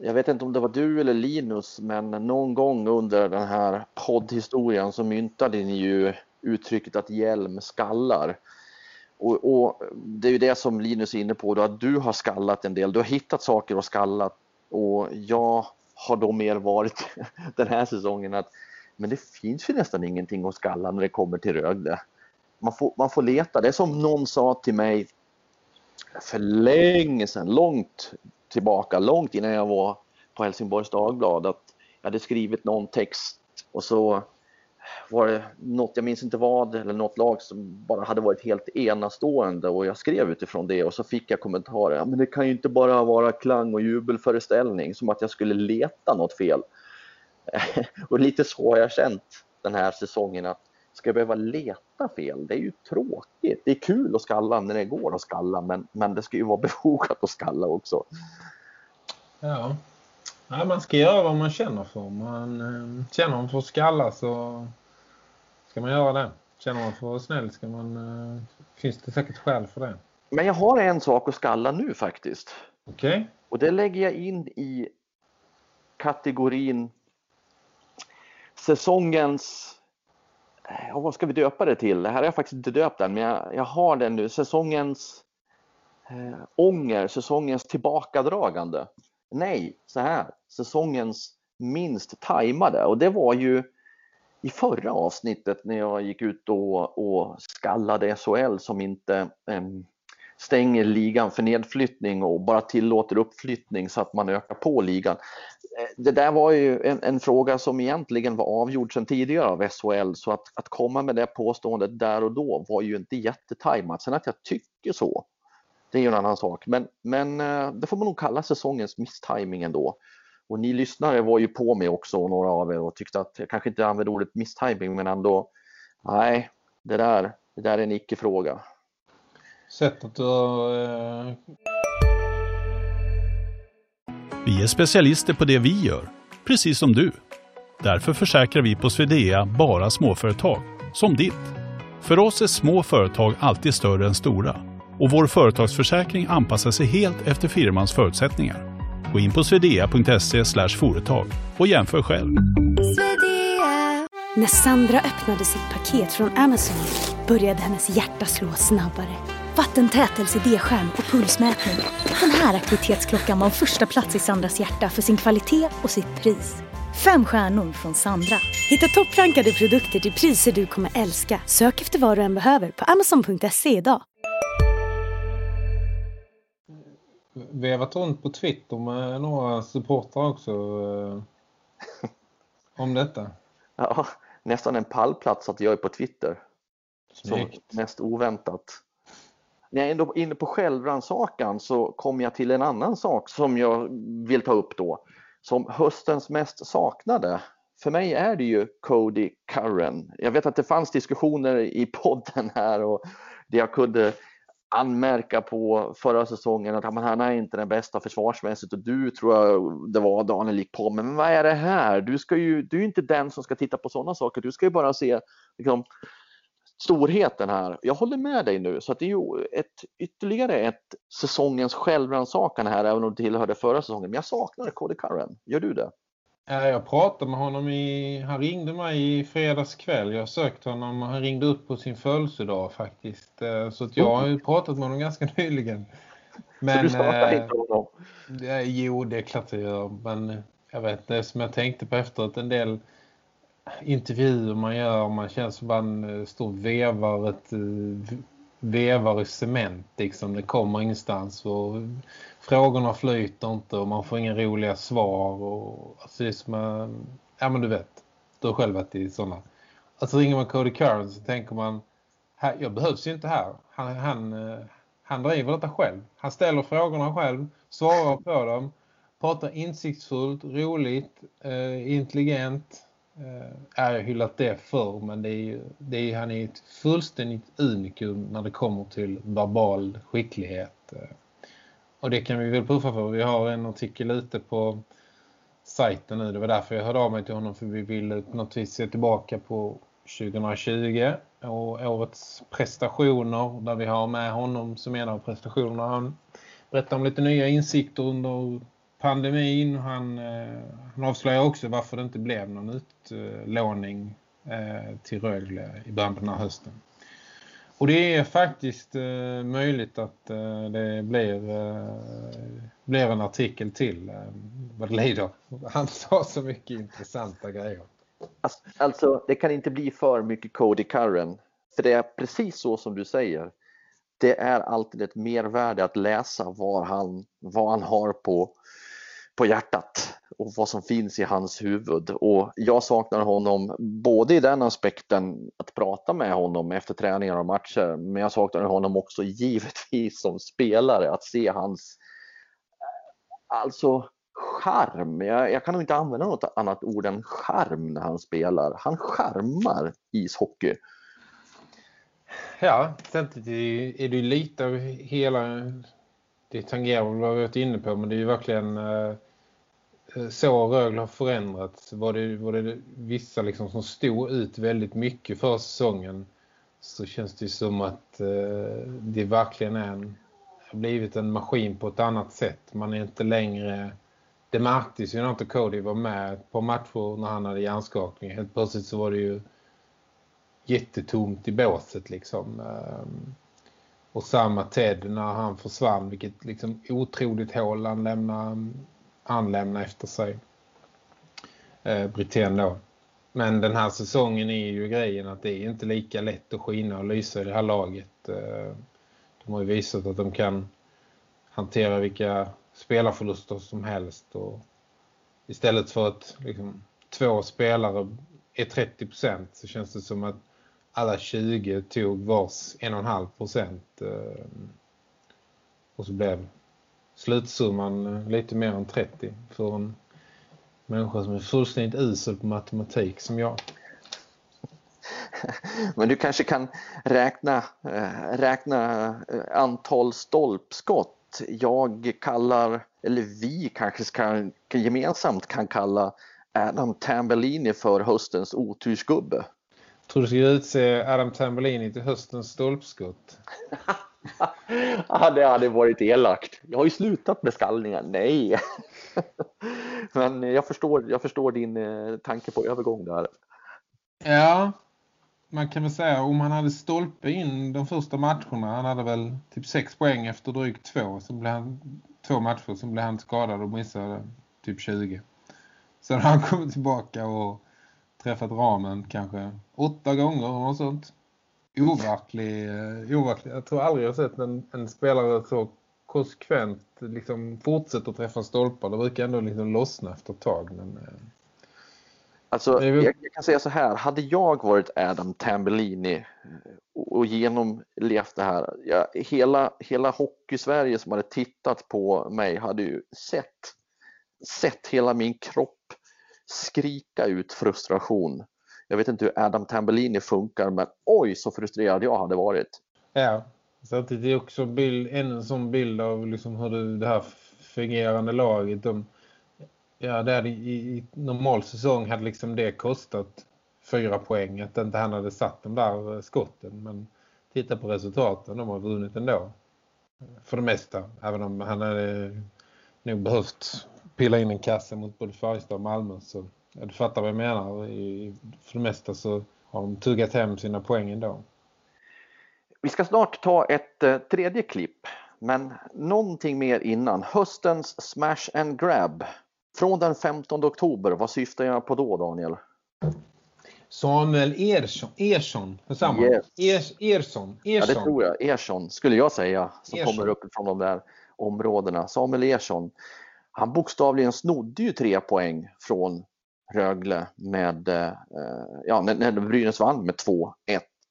Jag vet inte om det var du eller Linus, men någon gång under den här poddhistorien så myntade ni ju uttrycket att hjälm skallar. Och, och det är ju det som Linus är inne på, då, att du har skallat en del. Du har hittat saker och skallat och jag har då mer varit (laughs) den här säsongen att men det finns ju nästan ingenting att skalla när det kommer till Rögle. Man får, man får leta. Det är som någon sa till mig för länge sedan, långt tillbaka, långt innan jag var på Helsingborgs Dagblad, att jag hade skrivit någon text och så var det något, jag minns inte vad, eller något lag som bara hade varit helt enastående och jag skrev utifrån det och så fick jag kommentarer, ja, men det kan ju inte bara vara klang och jubelföreställning, som att jag skulle leta något fel. (laughs) och lite så har jag känt den här säsongen att ska jag behöva leta fel? Det är ju tråkigt. Det är kul att skalla när det går att skalla, men, men det ska ju vara (laughs) befogat att skalla också. Ja. ja, man ska göra vad man känner för. Man eh, känner man för att skalla så ska man göra det. Känner man för snäll ska man, eh, finns det säkert skäl för det. Men jag har en sak att skalla nu faktiskt. Okej? Och det lägger jag in i kategorin säsongens, Eh, ja, vad ska vi döpa det till? Det här har jag faktiskt inte döpt än, men jag, jag har den nu. Säsongens eh, ånger, säsongens tillbakadragande. Nej, så här, säsongens minst tajmade. Och det var ju i förra avsnittet när jag gick ut och, och skallade SHL som inte em, stänger ligan för nedflyttning och bara tillåter uppflyttning så att man ökar på ligan. Eh, det där var ju en, en fråga som egentligen var avgjord sedan tidigare av SHL så att, att komma med det påståendet där och då var ju inte jättetajmat. Sen att jag tycker så, det är ju en annan sak. Men, men eh, det får man nog kalla säsongens misstajming ändå. Och ni lyssnare var ju på mig också, några av er, och tyckte att jag kanske inte använde ordet misstajming, men ändå, nej, det där, det där är en icke-fråga sett att du har... Eh... Vi är specialister på det vi gör, precis som du. Därför försäkrar vi på Swedea bara småföretag, som ditt. För oss är små företag alltid större än stora och vår företagsförsäkring anpassar sig helt efter firmans förutsättningar. Gå in på swedea.se företag och jämför själv. När Sandra öppnade sitt paket från Amazon började hennes hjärta slå snabbare. Vattentät LCD-skärm och pulsmätning. Den här aktivitetsklockan var första plats i Sandras hjärta för sin kvalitet och sitt pris. Fem stjärnor från Sandra. Hitta topprankade produkter till priser du kommer älska. Sök efter vad du än behöver på amazon.se idag. vevat runt på Twitter med några supportrar också eh, om detta. Ja, nästan en pallplats att jag är på Twitter. Snyggt. Som mest oväntat. När jag ändå är inne på självrannsakan så kommer jag till en annan sak som jag vill ta upp då. Som höstens mest saknade. För mig är det ju Cody Curran. Jag vet att det fanns diskussioner i podden här och det jag kunde anmärka på förra säsongen att han är inte den bästa försvarsmässigt och du tror jag det var Daniel gick på men vad är det här? Du, ska ju, du är inte den som ska titta på sådana saker. Du ska ju bara se liksom, storheten här. Jag håller med dig nu så att det är ju ett, ytterligare ett säsongens självrannsakan här även om det tillhörde förra säsongen. Men jag saknar Cody Curran. Gör du det? Jag pratade med honom i, han ringde mig i fredags kväll. Jag sökte honom och han ringde upp på sin födelsedag faktiskt. Eh, så att jag har ju pratat med honom ganska (laughs) nyligen. Men, så du saknar eh, inte honom? Jo, det är klart jag gör. Men jag vet, det som jag tänkte på efteråt, en del intervjuer man gör, man känns som en eh, stor vevar, ett eh, vevar i cement liksom. Det kommer ingenstans och frågorna flyter inte och man får inga roliga svar och alltså det är som en, eh, ja men du vet, du har själv varit i sådana. Alltså ringer man Cody Curran så tänker man, jag behövs ju inte här. Han, han, han driver detta själv. Han ställer frågorna själv, svarar på dem, pratar insiktsfullt, roligt, intelligent. Eh, jag har hyllat det för men det är ju, det är, han är ett fullständigt unikum när det kommer till verbal skicklighet. Eh, och det kan vi väl puffa för. Vi har en artikel ute på sajten nu. Det var därför jag hörde av mig till honom för vi ville på något vis se tillbaka på 2020 och årets prestationer där vi har med honom som en av prestationerna. Han berättar om lite nya insikter under pandemin. Han, eh, han avslöjar också varför det inte blev någon utlåning eh, till Rögle i början på den här hösten. Och det är faktiskt eh, möjligt att det blir, blir en artikel till vad det lider. Han (laughs) sa så mycket intressanta grejer. Alltså, alltså, det kan inte bli för mycket Cody Curran. För det är precis så som du säger. Det är alltid ett mervärde att läsa vad han, vad han har på, på hjärtat och vad som finns i hans huvud. Och jag saknar honom både i den aspekten att prata med honom efter träningar och matcher, men jag saknar honom också givetvis som spelare, att se hans alltså charm. Jag, jag kan nog inte använda något annat ord än charm när han spelar. Han charmar ishockey. Ja, samtidigt är det ju lite av hela det tangerar vad vi varit inne på, men det är ju verkligen eh, Eh, så Rögle har förändrats var det, var det vissa liksom som stod ut väldigt mycket för säsongen så känns det som att eh, det verkligen är en, har blivit en maskin på ett annat sätt. Man är inte längre det märktes ju när inte Cody var med på matcher när han hade hjärnskakning. Helt plötsligt så var det ju jättetomt i båset liksom. Ehm, och samma Ted när han försvann, vilket liksom otroligt hål han lämnade han lämnar efter sig. Eh, Britten då. Men den här säsongen är ju grejen att det är inte lika lätt att skina och lysa i det här laget. Eh, de har ju visat att de kan hantera vilka spelarförluster som helst. Och istället för att liksom, två spelare är 30 procent så känns det som att alla 20 tog vars 1,5 procent. Eh, och så blev slutsumman lite mer än 30 för en människa som är fullständigt usel på matematik som jag. (laughs) Men du kanske kan räkna, eh, räkna eh, antal stolpskott. Jag kallar, eller vi kanske ska, gemensamt kan kalla Adam Tambellini för höstens otursgubbe. Tror du ska utse Adam Tambellini till höstens stolpskott? (laughs) ja, (laughs) det hade varit elakt. Jag har ju slutat med skallningar. Nej. (laughs) Men jag förstår, jag förstår din eh, tanke på övergång där. Ja, man kan väl säga om han hade stolpe in de första matcherna. Han hade väl typ sex poäng efter drygt två. Så blev han, två matcher, så blev han skadad och missade typ 20. Sen har han kommit tillbaka och träffat ramen kanske åtta gånger eller något sånt. Overklig, eh, overklig. Jag tror aldrig jag sett en, en spelare så konsekvent liksom fortsätter träffa stolpar. Det brukar ändå liksom lossna efter ett tag. Men, eh, Alltså, jag, jag, kan säga så här, hade jag varit Adam Tambellini eh, och, genomlevt det här, ja, hela, hela hockey-Sverige som hade tittat på mig hade ju sett, sett hela min kropp skrika ut frustration. Jag vet inte hur Adam Tambellini funkar, men oj så frustrerad jag hade varit. Ja, samtidigt är det också bild, en sån bild av liksom hur det, det här fungerande laget, de Ja, där i, i normal säsong hade liksom det kostat fyra poäng. Att inte han hade satt de där eh, skotten. Men titta på resultaten, de har vunnit ändå. För det mesta. Även om han hade nog behövt pilla in en kasse mot både Färjestad och Malmö. Så ja, du fattar vad jag menar. I, för det mesta så har de tuggat hem sina poäng ändå. Vi ska snart ta ett eh, tredje klipp. Men någonting mer innan. Höstens smash and grab från den 15 oktober, vad syftar jag på då Daniel? Samuel Ersson, Ersson, samma. Yes. Ers, Ersson, Ersson. Ja, det tror jag. Ersson skulle jag säga, som Ersson. kommer upp från de där områdena. Samuel Ersson, han bokstavligen snodde ju tre poäng från Rögle med, eh, ja, när, när Brynäs vann med 2-1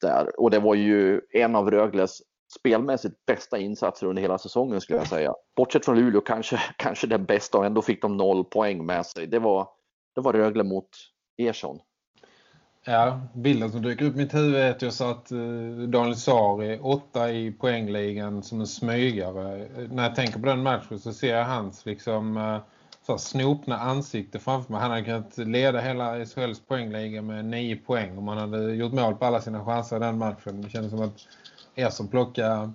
där. Och det var ju en av Rögles spelmässigt bästa insatser under hela säsongen skulle jag säga. Bortsett från Luleå kanske, (laughs) kanske den bästa och ändå fick de noll poäng med sig. Det var, det var Rögle mot Ersson. Ja, bilden som dyker upp i mitt huvud är att jag satt eh, Daniel Sari åtta i poängligan som en smygare. När jag tänker på den matchen så ser jag hans liksom eh, så snopna ansikte framför mig. Han hade kunnat leda hela SHLs poängliga med nio poäng om han hade gjort mål på alla sina chanser i den matchen. Det kändes som att er som plockar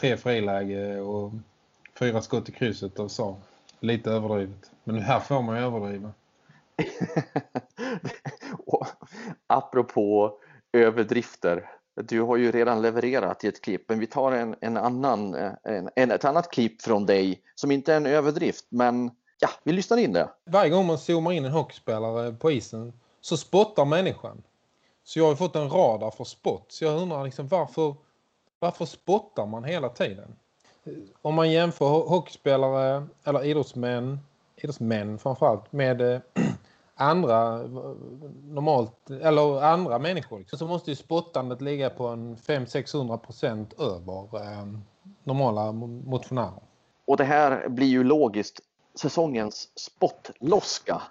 tre friläge och fyra skott i krysset och så. Lite överdrivet. Men här får man ju överdriva. (laughs) apropå överdrifter. Du har ju redan levererat i ett klipp, men vi tar en, en annan, eh, en, en, ett annat klipp från dig som inte är en överdrift, men ja, vi lyssnar in det. Varje gång man zoomar in en hockeyspelare på isen så spottar människan. Så jag har fått en radar för spott. Så jag undrar liksom varför, varför spottar man hela tiden? Om man jämför hockeyspelare eller idrottsmän, idrottsmän framförallt med eh, (clears throat) andra normalt eller andra människor liksom, så måste ju spottandet ligga på en 500-600% över eh, normala motionärer. Och det här blir ju logiskt säsongens spottloska.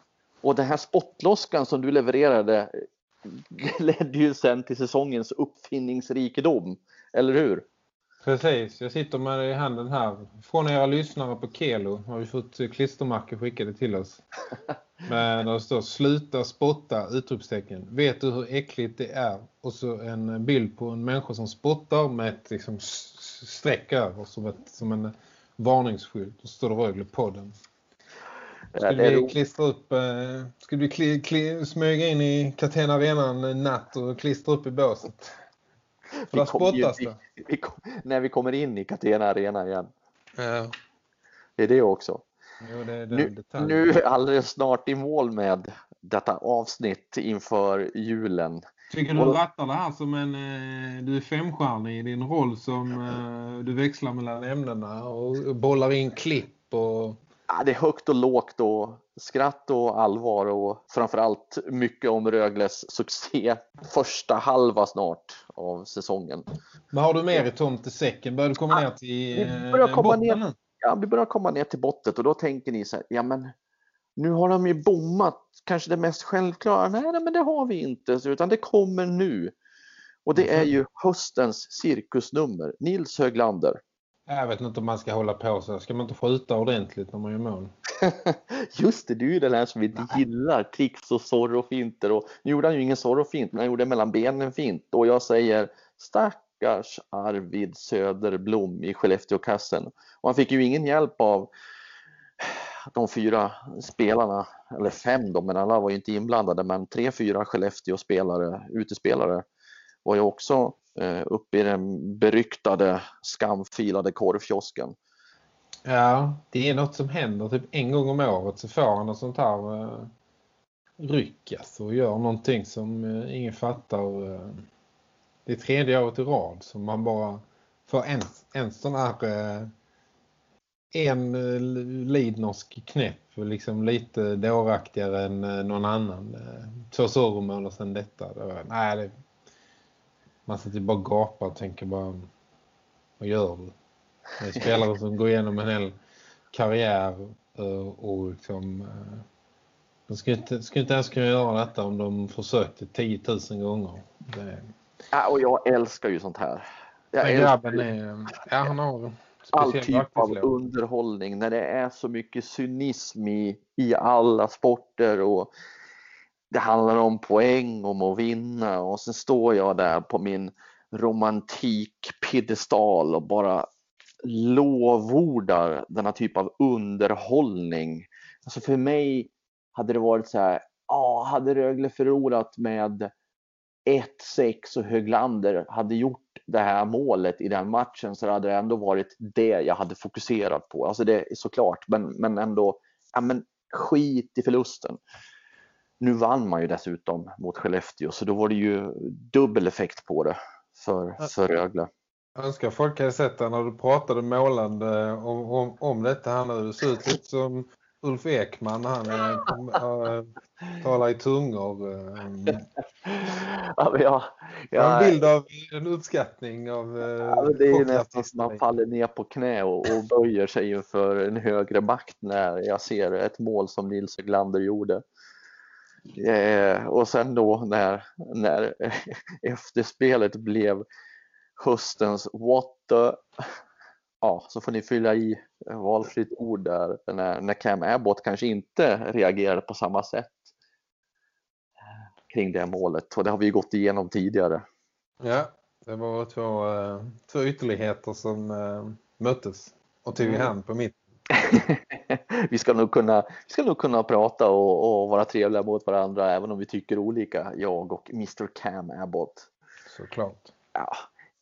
Och den här spottloskan som du levererade (laughs) ledde ju sen till säsongens uppfinningsrikedom, eller hur? Precis, jag sitter med det i handen här. Från era lyssnare på Kelo har vi fått klistermärken skickade till oss. (laughs) Men det står sluta spotta, utropstecken. Vet du hur äckligt det är? Och så en bild på en människa som spottar med ett liksom, streck över som, ett, som en varningsskylt. Och så står det Rögle-podden. Skulle vi klistra upp, eh, skulle vi kli, kli, smyga in i Catena Arenan en natt och klistra upp i båset? För att spottas det. Vi, kom, när vi kommer in i Catena Arena igen. Ja. Det är det också. Jo, det är det nu, nu är alldeles snart i mål med detta avsnitt inför julen. Tycker du rattar det här som en, eh, du är femstjärnig i din roll som eh, du växlar mellan ämnena och bollar in klipp och Ja, det är högt och lågt och skratt och allvar och framförallt mycket om Rögles succé första halva snart av säsongen. Vad har du mer i tomt i säcken? Börjar du komma ner till vi börjar komma botten ner, Ja, vi börjar komma ner till botten och då tänker ni så här, ja men nu har de ju bommat kanske det mest självklara. Nej, nej men det har vi inte, utan det kommer nu. Och det är ju höstens cirkusnummer. Nils Höglander. Jag vet inte om man ska hålla på så. Ska man inte skjuta ordentligt när man gör mål? (laughs) Just det, du är den här som inte gillar tricks och sorrofinter. Och nu gjorde han ju ingen sorrofint, men han gjorde mellan benen fint. Och jag säger stackars Arvid Söderblom i Skellefteåkassen. Och han fick ju ingen hjälp av de fyra spelarna, eller fem då, men alla var ju inte inblandade, men tre, fyra Skellefteå-spelare, utespelare var ju också eh, uppe i den beryktade skamfilade korvkiosken. Ja, det är något som händer typ en gång om året så får han något sånt här eh, ryck alltså, och gör någonting som eh, ingen fattar. Eh, det är tredje året i rad som man bara får en, en sån här eh, en eh, lidnorsk knäpp liksom lite dåraktigare än eh, någon annan. Eh, två sorgmål och sen detta. Nej, det, man sitter bara och gapar och tänker bara vad gör du? Det är spelare som går igenom en hel karriär och liksom de skulle inte, skulle inte ens kunna göra detta om de försökte 10 000 gånger. Det... Ja, och jag älskar ju sånt här. Jag älskar... är, ja, han har all typ av underhållning när det är så mycket cynism i, i alla sporter och det handlar om poäng, om att vinna och sen står jag där på min romantikpiedestal och bara lovordar denna typ av underhållning. Alltså för mig hade det varit så här, ja, hade Rögle förlorat med 1-6 och Höglander hade gjort det här målet i den matchen så hade det ändå varit det jag hade fokuserat på. Alltså det är såklart, men, men ändå, ja men skit i förlusten. Nu vann man ju dessutom mot Skellefteå så då var det ju dubbel effekt på det för, för Rögle. Jag önskar folk hade sett det när du pratade målande om, om, om detta här nu. Det ser ut lite som Ulf Ekman, han äh, talar i tungor. Äh. (laughs) Ja, ja, ja, en bild av en uppskattning av... Ja, det är nästan som man faller ner på knä och, och böjer sig inför en högre makt när jag ser ett mål som Nils Glander gjorde. Eh, och sen då när, när (laughs) efterspelet blev höstens what the ja, så får ni fylla i valfritt ord där när, när Cam Abbott kanske inte reagerade på samma sätt kring det målet och det har vi gått igenom tidigare. Ja, det var två, eh, två ytterligheter som äh, möttes och tog i mm. hand på mitt. (laughs) (laughs) vi, ska nog kunna, vi ska nog kunna prata och, och, vara trevliga mot varandra även om vi tycker olika, jag och Mr Cam Abbott. Såklart. Ja.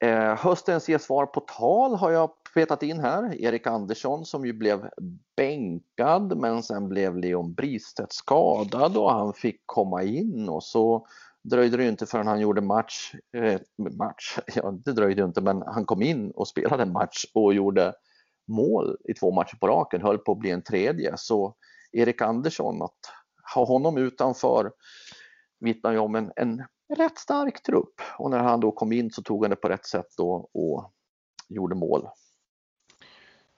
Eh, höstens ge svar på tal har jag petat in här. Erik Andersson som ju blev bänkad men sen blev Leon Bristedt skadad och han fick komma in och så dröjde det inte förrän han gjorde match, eh, match, (laughs) ja det dröjde inte men han kom in och spelade en match och gjorde mål i två matcher på raken, höll på att bli en tredje. Så Erik Andersson, att ha honom utanför vittnar ju om en, en rätt stark trupp och när han då kom in så tog han det på rätt sätt då och gjorde mål.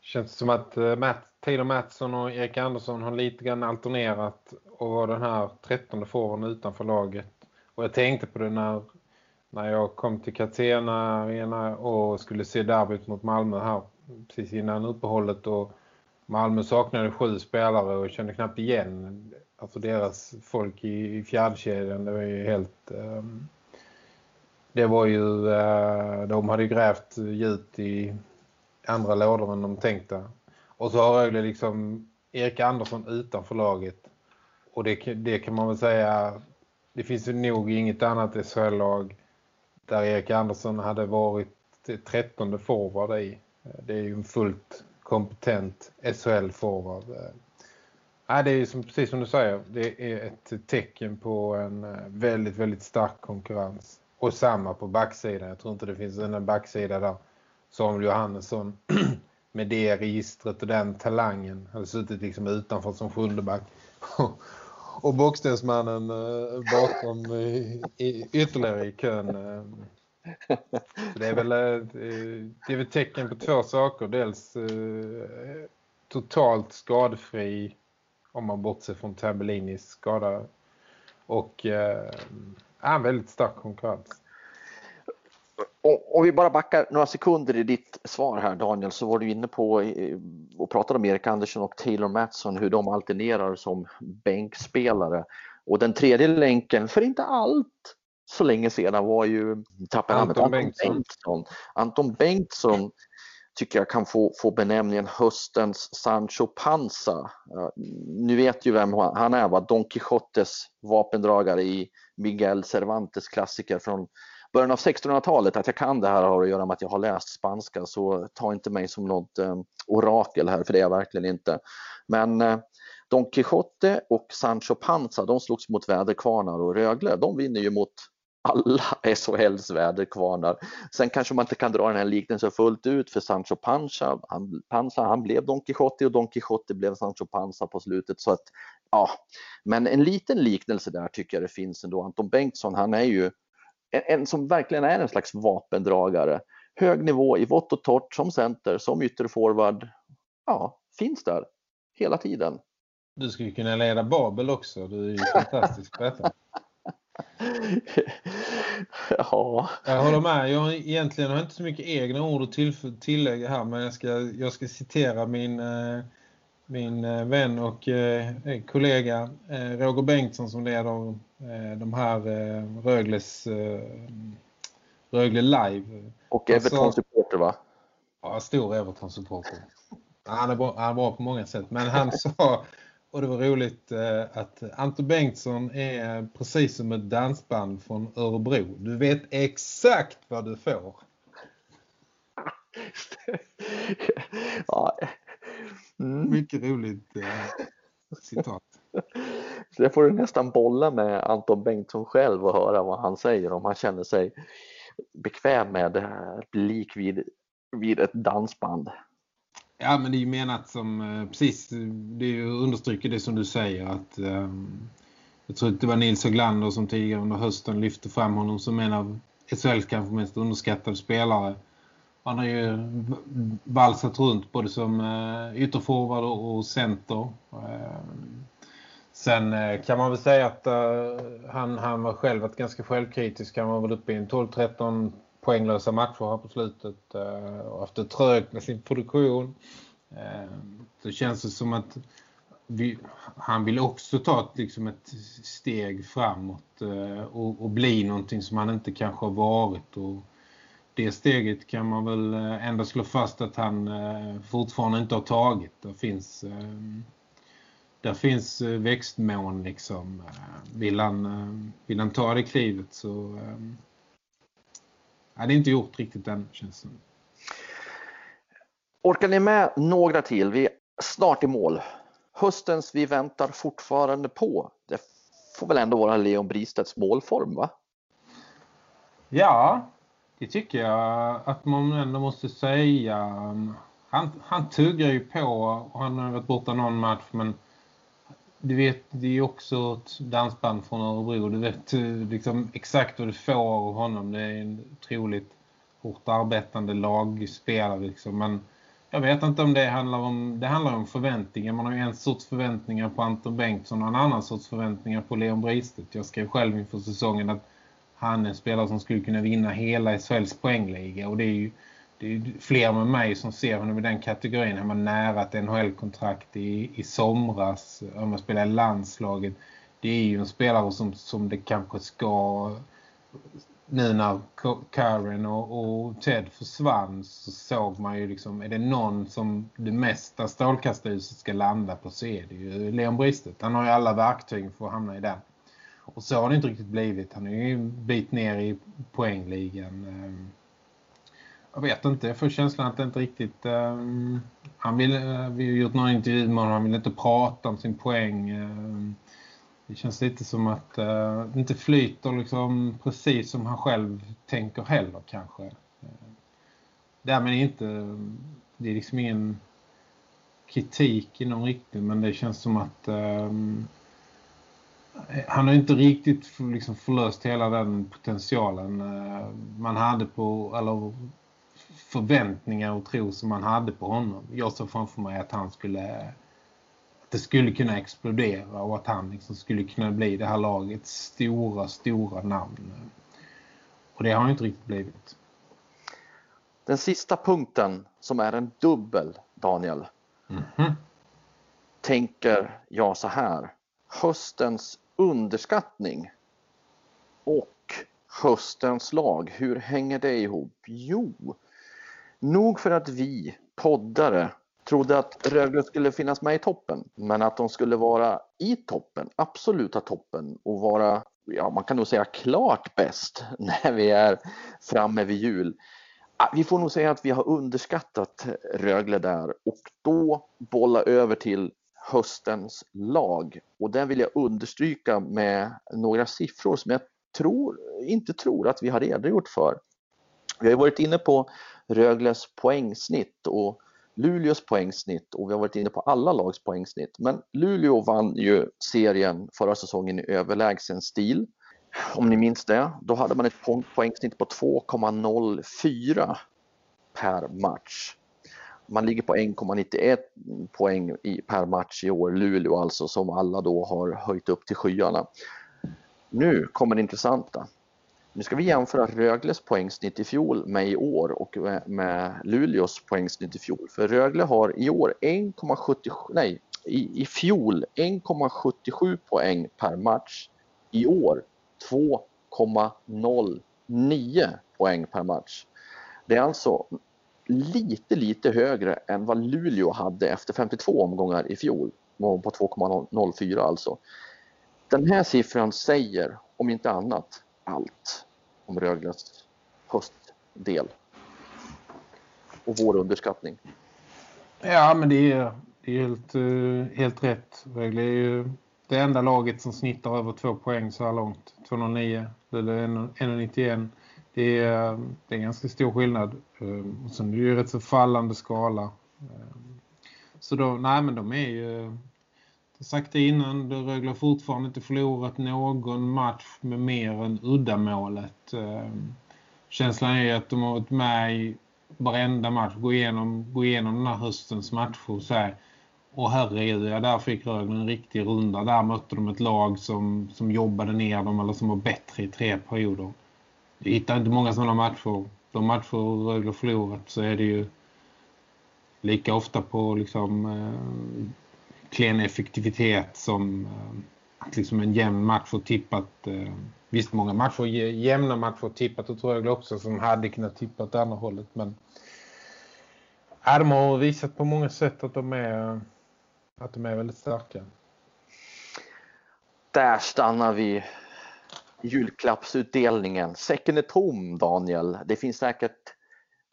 Känns som att eh, Matt, Taylor Mattsson och Erik Andersson har lite grann alternerat och var den här trettonde forwarden utanför laget. Och jag tänkte på det när, när jag kom till Catena Arena och skulle se derbyt mot Malmö här precis innan uppehållet och Malmö saknade sju spelare och kände knappt igen alltså deras folk i, i fjärdekedjan. Det var ju helt... Um, det var ju... Uh, de hade grävt djupt i andra lådor än de tänkte. Och så har Rögle liksom Erik Andersson utanför laget. Och det, det kan man väl säga, det finns ju nog inget annat SHL-lag där Erik Andersson hade varit 13 forward i. Eh, det är ju en fullt kompetent SHL-forward. Ja, eh. ah, det är ju som, precis som du säger, det är ett tecken på en eh, väldigt, väldigt stark konkurrens. Och samma på backsidan. Jag tror inte det finns en backsida där Samuel Johannesson (clears throat) med det registret och den talangen hade suttit liksom utanför som sjundeback. (laughs) och boxningsmannen bakom i, ytterligare i kön. Det är väl eh, det är väl tecken på två saker. Dels eh, totalt skadefri om man bortser från Tambellinis skada. Och eh, en väldigt stark konkurrens. Om vi bara backar några sekunder i ditt svar här Daniel så var du inne på eh, och pratade om Erik Andersson och Taylor Mattsson hur de alternerar som bänkspelare. Och den tredje länken för inte allt så länge sedan var ju tappade Anton, Anton Bengtsson. Bengtsson. Anton Bengtsson tycker jag kan få, få benämningen höstens Sancho Panza. nu vet ju vem han är, va? Don Quijotes vapendragare i Miguel Cervantes klassiker från början av 1600-talet. Att jag kan det här har att göra med att jag har läst spanska så ta inte mig som något eh, orakel här för det är jag verkligen inte. Men eh, Don Quijote och Sancho Panza de slogs mot väderkvarnar och Rögle de vinner ju mot alla SHLs väderkvarnar. Sen kanske man inte kan dra den här liknelsen fullt ut för Sancho Panza, han, Panza, han blev Don Quijote och Don Quijote blev Sancho Panza på slutet. Så att, ja. Men en liten liknelse där tycker jag det finns ändå. Anton Bengtsson, han är ju en, en som verkligen är en slags vapendragare. Hög nivå i vått och torrt som center, som ytterforward. Ja, finns där hela tiden. Du skulle kunna leda Babel också, du är ju fantastisk på detta. (laughs) (laughs) ja. Jag håller med. Jag har egentligen har inte så mycket egna ord att tillägga här men jag ska, jag ska citera min, eh, min eh, vän och eh, kollega Roger Bengtsson som leder de här Rögles Rögle Live. Och Everton-supporter va? Ja, stor Everton-supporter. Han är, bra, han är bra på många sätt. Men han (laughs) sa och det var roligt eh, att Anton Bengtsson är precis som ett dansband från Örebro. Du vet exakt vad du får. (laughs) ja. Mm. Mycket roligt eh, citat. (laughs) Så det får du nästan bolla med Anton Bengtsson själv och höra vad han säger om han känner sig bekväm med att bli lik vid, vid ett dansband. Ja, men det är ju menat som, eh, precis, det understryker det som du säger att ehm, jag tror att det var Nils Höglander som tidigare under hösten lyfte fram honom som en av SHLs kanske mest underskattade spelare. Han har ju valsat runt både som uh, ytterforward och center. Ehm, sen eh, kan man väl säga att han, han var själv ganska självkritisk. Han var väl uppe i en 12-13 poänglösa matcher här på slutet eh, och haft det trögt med sin produktion. Eh, så känns det som att vi, han vill också ta ett, liksom ett steg framåt eh, och, och, bli någonting som han inte kanske har varit och det steget kan man väl eh, ändå slå fast att han eh, fortfarande inte har tagit. Det finns, där finns eh, växtmån liksom. Vill han, vill han ta det klivet så Ja, det är inte gjort riktigt än, känns det. Orkar ni med några till? Vi är snart i mål. Höstens vi väntar fortfarande på. Det får väl ändå vara Leon Bristedts målform, va? Ja, det tycker jag att man ändå måste säga. Han, han tuggar ju på och han har varit borta någon match men du vet, det är också ett dansband från Örebro. Du vet eh, liksom exakt vad du får av honom. Det är en otroligt hårt arbetande lagspelare liksom. Men jag vet inte om det handlar om, det handlar om förväntningar. Man har ju en sorts förväntningar på Anton Bengtsson och en annan sorts förväntningar på Leon Bristet. Jag skrev själv inför säsongen att han är en spelare som skulle kunna vinna hela SHLs poängliga. Och det är ju det är fler med mig som ser honom i den kategorin. Han var nära ett NHL-kontrakt i, i somras. Om man spelar i landslaget. Det är ju en spelare som, som det kanske ska... Nu när Karen och, och, Ted försvann så såg man ju liksom... Är det någon som det mesta strålkastarljuset ska landa på så är det ju Leon Bristet. Han har ju alla verktyg för att hamna i den. Och så har det inte riktigt blivit. Han är ju en bit ner i poängligan. Ehm, jag vet inte, jag får känslan att det inte riktigt... Um, han vill, uh, vi har gjort några intervjuer med honom, han vill inte prata om sin poäng. Uh, det känns lite som att uh, det inte flyter liksom precis som han själv tänker heller kanske. Uh, därmed är inte... Det är liksom ingen kritik i någon riktning, men det känns som att... Um, han har inte riktigt liksom förlöst hela den potentialen man hade på, eller förväntningar och tro som man hade på honom. Jag såg framför mig att han skulle att det skulle kunna explodera och att han liksom skulle kunna bli det här lagets stora, stora namn. Och det har han inte riktigt blivit. Den sista punkten som är en dubbel, Daniel. Mm -hmm. Tänker jag så här. Höstens underskattning och höstens lag, hur hänger det ihop? Jo, nog för att vi poddare trodde att Rögle skulle finnas med i toppen, men att de skulle vara i toppen, absoluta toppen och vara, ja man kan nog säga klart bäst (laughs) när vi är framme vid jul. Vi får nog säga att vi har underskattat Rögle där och då bolla över till höstens lag och den vill jag understryka med några siffror som jag tror, inte tror att vi har redogjort för. Vi har varit inne på Rögles poängsnitt och Luleås poängsnitt och vi har varit inne på alla lags poängsnitt. Men Luleå vann ju serien förra säsongen i överlägsen stil. Om ni minns det, då hade man ett poängsnitt på 2,04 per match. Man ligger på 1,91 poäng per match i år, Luleå alltså, som alla då har höjt upp till skyarna. Nu kommer det intressanta. Nu ska vi jämföra Rögles poängsnitt i fjol med i år och med Luleås poängsnitt i fjol. För Rögle har i år 1,77, nej, i, i fjol 1,77 poäng per match. I år 2,09 poäng per match. Det är alltså lite, lite högre än vad Luleå hade efter 52 omgångar i fjol. På 2,04 alltså. Den här siffran säger, om inte annat, allt om Rögles höstdel och vår underskattning. Ja, men det är, det är helt, eh, helt rätt. Rögle är ju det enda laget som snittar över två poäng så här långt. 209 eller 191. Det är, det är ganska stor skillnad. Eh, och sen är det ju rätt så fallande skala. Eh, så då, nej men de är ju jag sagt det innan, Rögle har fortfarande inte förlorat någon match med mer än uddamålet. Ehm, känslan är att de har varit med i varenda match, gå igenom, gå igenom den här höstens matcher och säga, Och herregud, ja, där fick Rögle en riktig runda. Där mötte de ett lag som, som jobbade ner dem eller som var bättre i tre perioder. Vi hittar inte många sådana matcher. De matcher Rögle förlorat så är det ju lika ofta på liksom eh, klen effektivitet som eh, att liksom en jämn match får tippat. Eh, visst, många matcher, jämna matcher tippat och tror jag också som hade kunnat tippa åt andra hållet. Men ja, de har visat på många sätt att de är, att de är väldigt starka. Där stannar vi julklappsutdelningen. Säcken är tom Daniel. Det finns säkert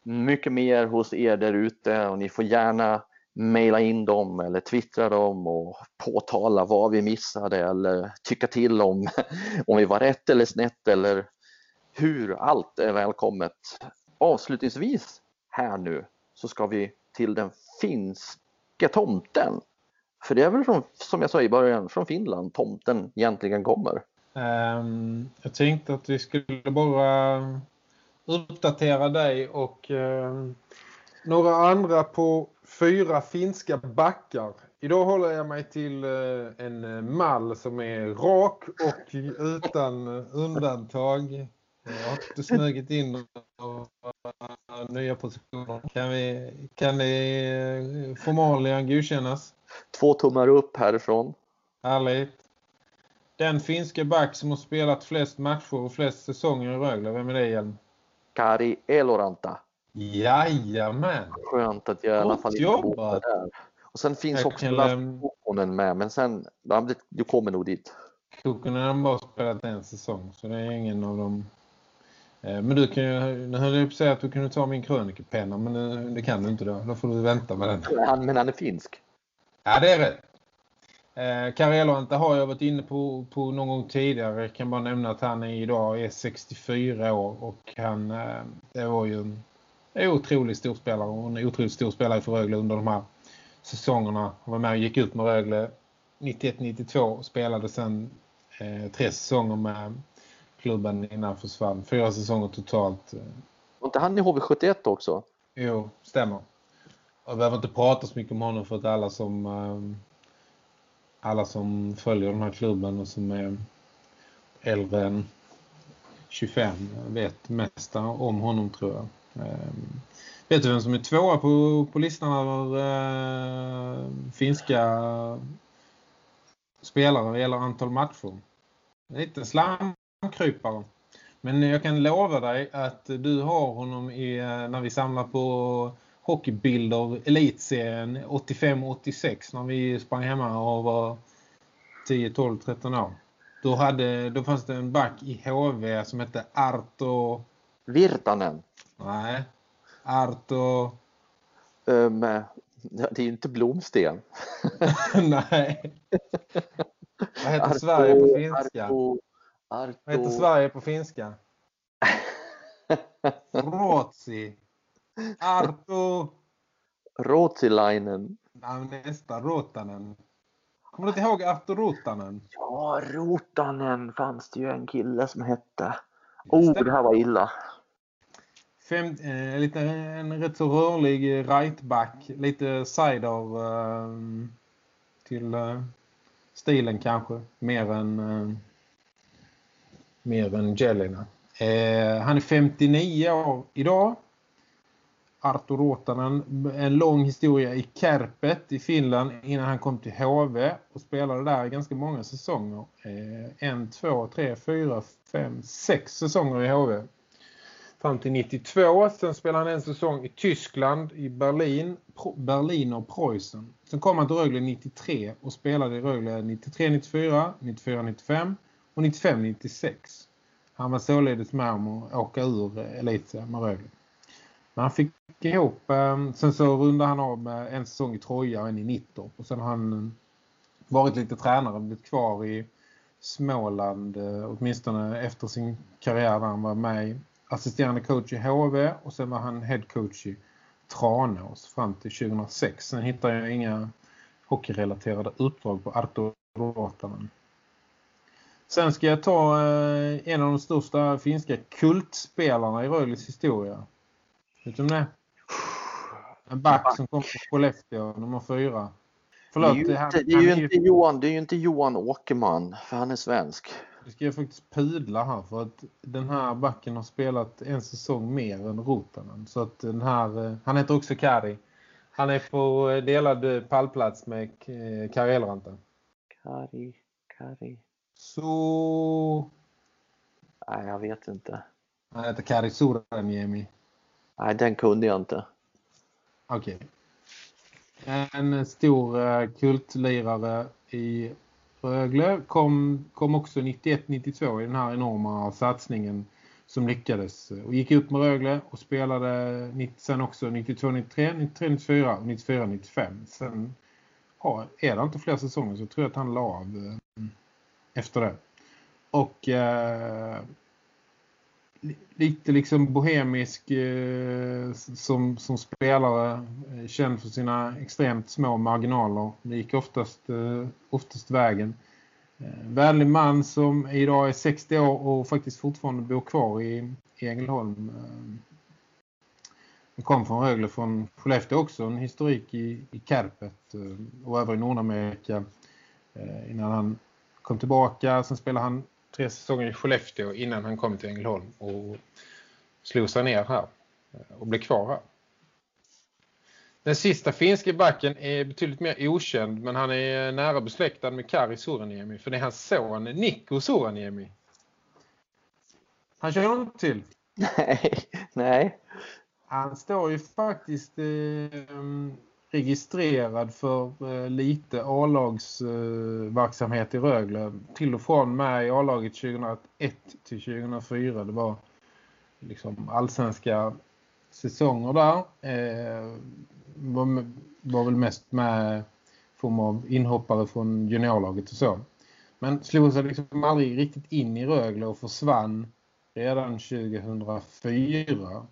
mycket mer hos er där ute och ni får gärna mejla in dem eller twittra dem och påtala vad vi missade eller tycka till om (laughs) om vi var rätt eller snett eller hur. Allt är välkommet. Avslutningsvis här nu så ska vi till den finska tomten. För det är väl från, som jag sa i början från Finland tomten egentligen kommer. Um, jag tänkte att vi skulle bara uppdatera dig och um, några andra på fyra finska backar. Idag håller jag mig till eh, en eh, mall som är rak och utan undantag. Jag har inte smugit in nya positioner. Kan, vi, kan det eh, formaligen godkännas? Två tummar upp härifrån. Härligt. Den finska back som har spelat flest matcher och flest säsonger i Rögle, vem är det igen? Kari Eloranta. Jajamän. Skönt att jag i alla fall inte där. Och sen finns jag också Lasse med, men sen, du kommer nog dit. Kokonen har bara spelat en säsong, så det är ingen av dem. Eh, men du kan ju, nu höll jag på att säga att du kunde ta min krönikepenna, men det kan du inte då. Då får du vänta med den. men han är finsk. Ja, det är rätt. Eh, Karelonta har jag varit inne på, på någon gång tidigare. Jag kan bara nämna att han är idag är 64 år och han, eh, det var ju är otroligt stor spelare och en otroligt stor spelare för Rögle under de här säsongerna. Han var med och gick ut med Rögle 91-92 och spelade sen eh, tre säsonger med klubben innan försvann. Fyra säsonger totalt. Var inte han i HV71 också? Jo, stämmer. Jag behöver inte prata så mycket om honom för att alla som, alla som följer den här klubben och som är äldre än 25 vet mest om honom tror jag. Ehm, vet du vem som är tvåa på, på listan över eh, finska spelare vad gäller antal matcher? Lite slamkrypare. Men jag kan lova dig att du har honom i, eh, när vi samlar på hockeybilder elitserien 85-86 när vi sprang hemma och var 10, 12, 13 år. Då, hade, då fanns det en back i HV som hette Arto... Virtanen. Nej. Arto... Um, det är ju inte Blomsten. (laughs) Nej. Vad heter Arto, Sverige på finska? Arto, Arto... Vad heter Sverige på finska? (laughs) Ruotsi. Arto... Ruotsilainen. Nästa, Rotanen. Kommer du inte ihåg Arto Rotanen? Ja, Rotanen fanns det ju en kille som hette. Oh, det här var illa. Fem, eh, lite, en rätt så rörlig rightback. Lite sider eh, till eh, stilen kanske. Mer än, eh, mer än Jelena. Eh, han är 59 år idag. Artur Rotanen. En lång historia i Kärpet i Finland innan han kom till HV och spelade där i ganska många säsonger. Eh, en, två, tre, fyra, fem, sex säsonger i HV. Fram till 92. Sen spelade han en säsong i Tyskland, i Berlin, Berlin och Preussen. Sen kom han till Rögle 93 och spelade i Rögle 93, 94, 94, 95 och 95, 96. Han var således med om att åka ur eh, elitserien med Rögle. Men han fick ihop, ehm, sen så rundade han av med en säsong i Troja och en i Nittorp. Och sen har han eh, varit lite tränare och blivit kvar i Småland eh, åtminstone efter sin karriär där han var med assisterande coach i HV och sen var han head coach i Tranås fram till 2006. Sen hittade jag inga hockeyrelaterade uppdrag på Arto Rotanen. Sen ska jag ta eh, en av de största finska kultspelarna i Röjles historia. Vet du om det? En back som kom på Skellefteå, nummer fyra. Förlåt, det är ju inte, han, det är ju inte, ju... Johan, det är ju inte Johan Åkerman, för han är svensk. Nu ska faktiskt pudla här för att den här backen har spelat en säsong mer än Rotanen. Så att den här, eh, han heter också Kari. Han är på delad pallplats med eh, Kari Elranta. Kari, Kari. Så... Nej, jag vet inte. Han heter Kari Suraniemi. Nej, den kunde jag inte. Okej. Okay. En stor kultlirare i Rögle kom, kom också 91-92 i den här enorma satsningen som lyckades och gick upp med Rögle och spelade sen också 92-93, 93-94 och 94-95. Sen ja, är det inte fler säsonger så tror jag att han la av eh, efter det. Och eh, lite liksom bohemisk eh, som, som spelare eh, känd för sina extremt små marginaler. Det gick oftast, eh, oftast vägen. Eh, vänlig man som idag är 60 år och faktiskt fortfarande bor kvar i, i Ängelholm. Han kom från Rögle från Skellefteå också, en historik i, i Kärpet eh, och över i Nordamerika innan han kom tillbaka. Sen spelade han tre säsonger i Skellefteå innan han kom till Ängelholm och slog sig ner här eh, och blev kvar här. Den sista finska backen är betydligt mer okänd men han är nära besläktad med Kari Soraniemi för det är hans son Nico Soraniemi. Han känner inte till? (laughs) Nej, nej. Han står ju faktiskt eh, registrerad för eh, lite A-lagsverksamhet eh, i Rögle. Till och från med i A-laget 2001 till 2004. Det var liksom allsvenska säsonger där. Eh, var, var väl mest med form av inhoppare från juniorlaget och så. Men slog sig liksom aldrig riktigt in i Rögle och försvann redan 2004.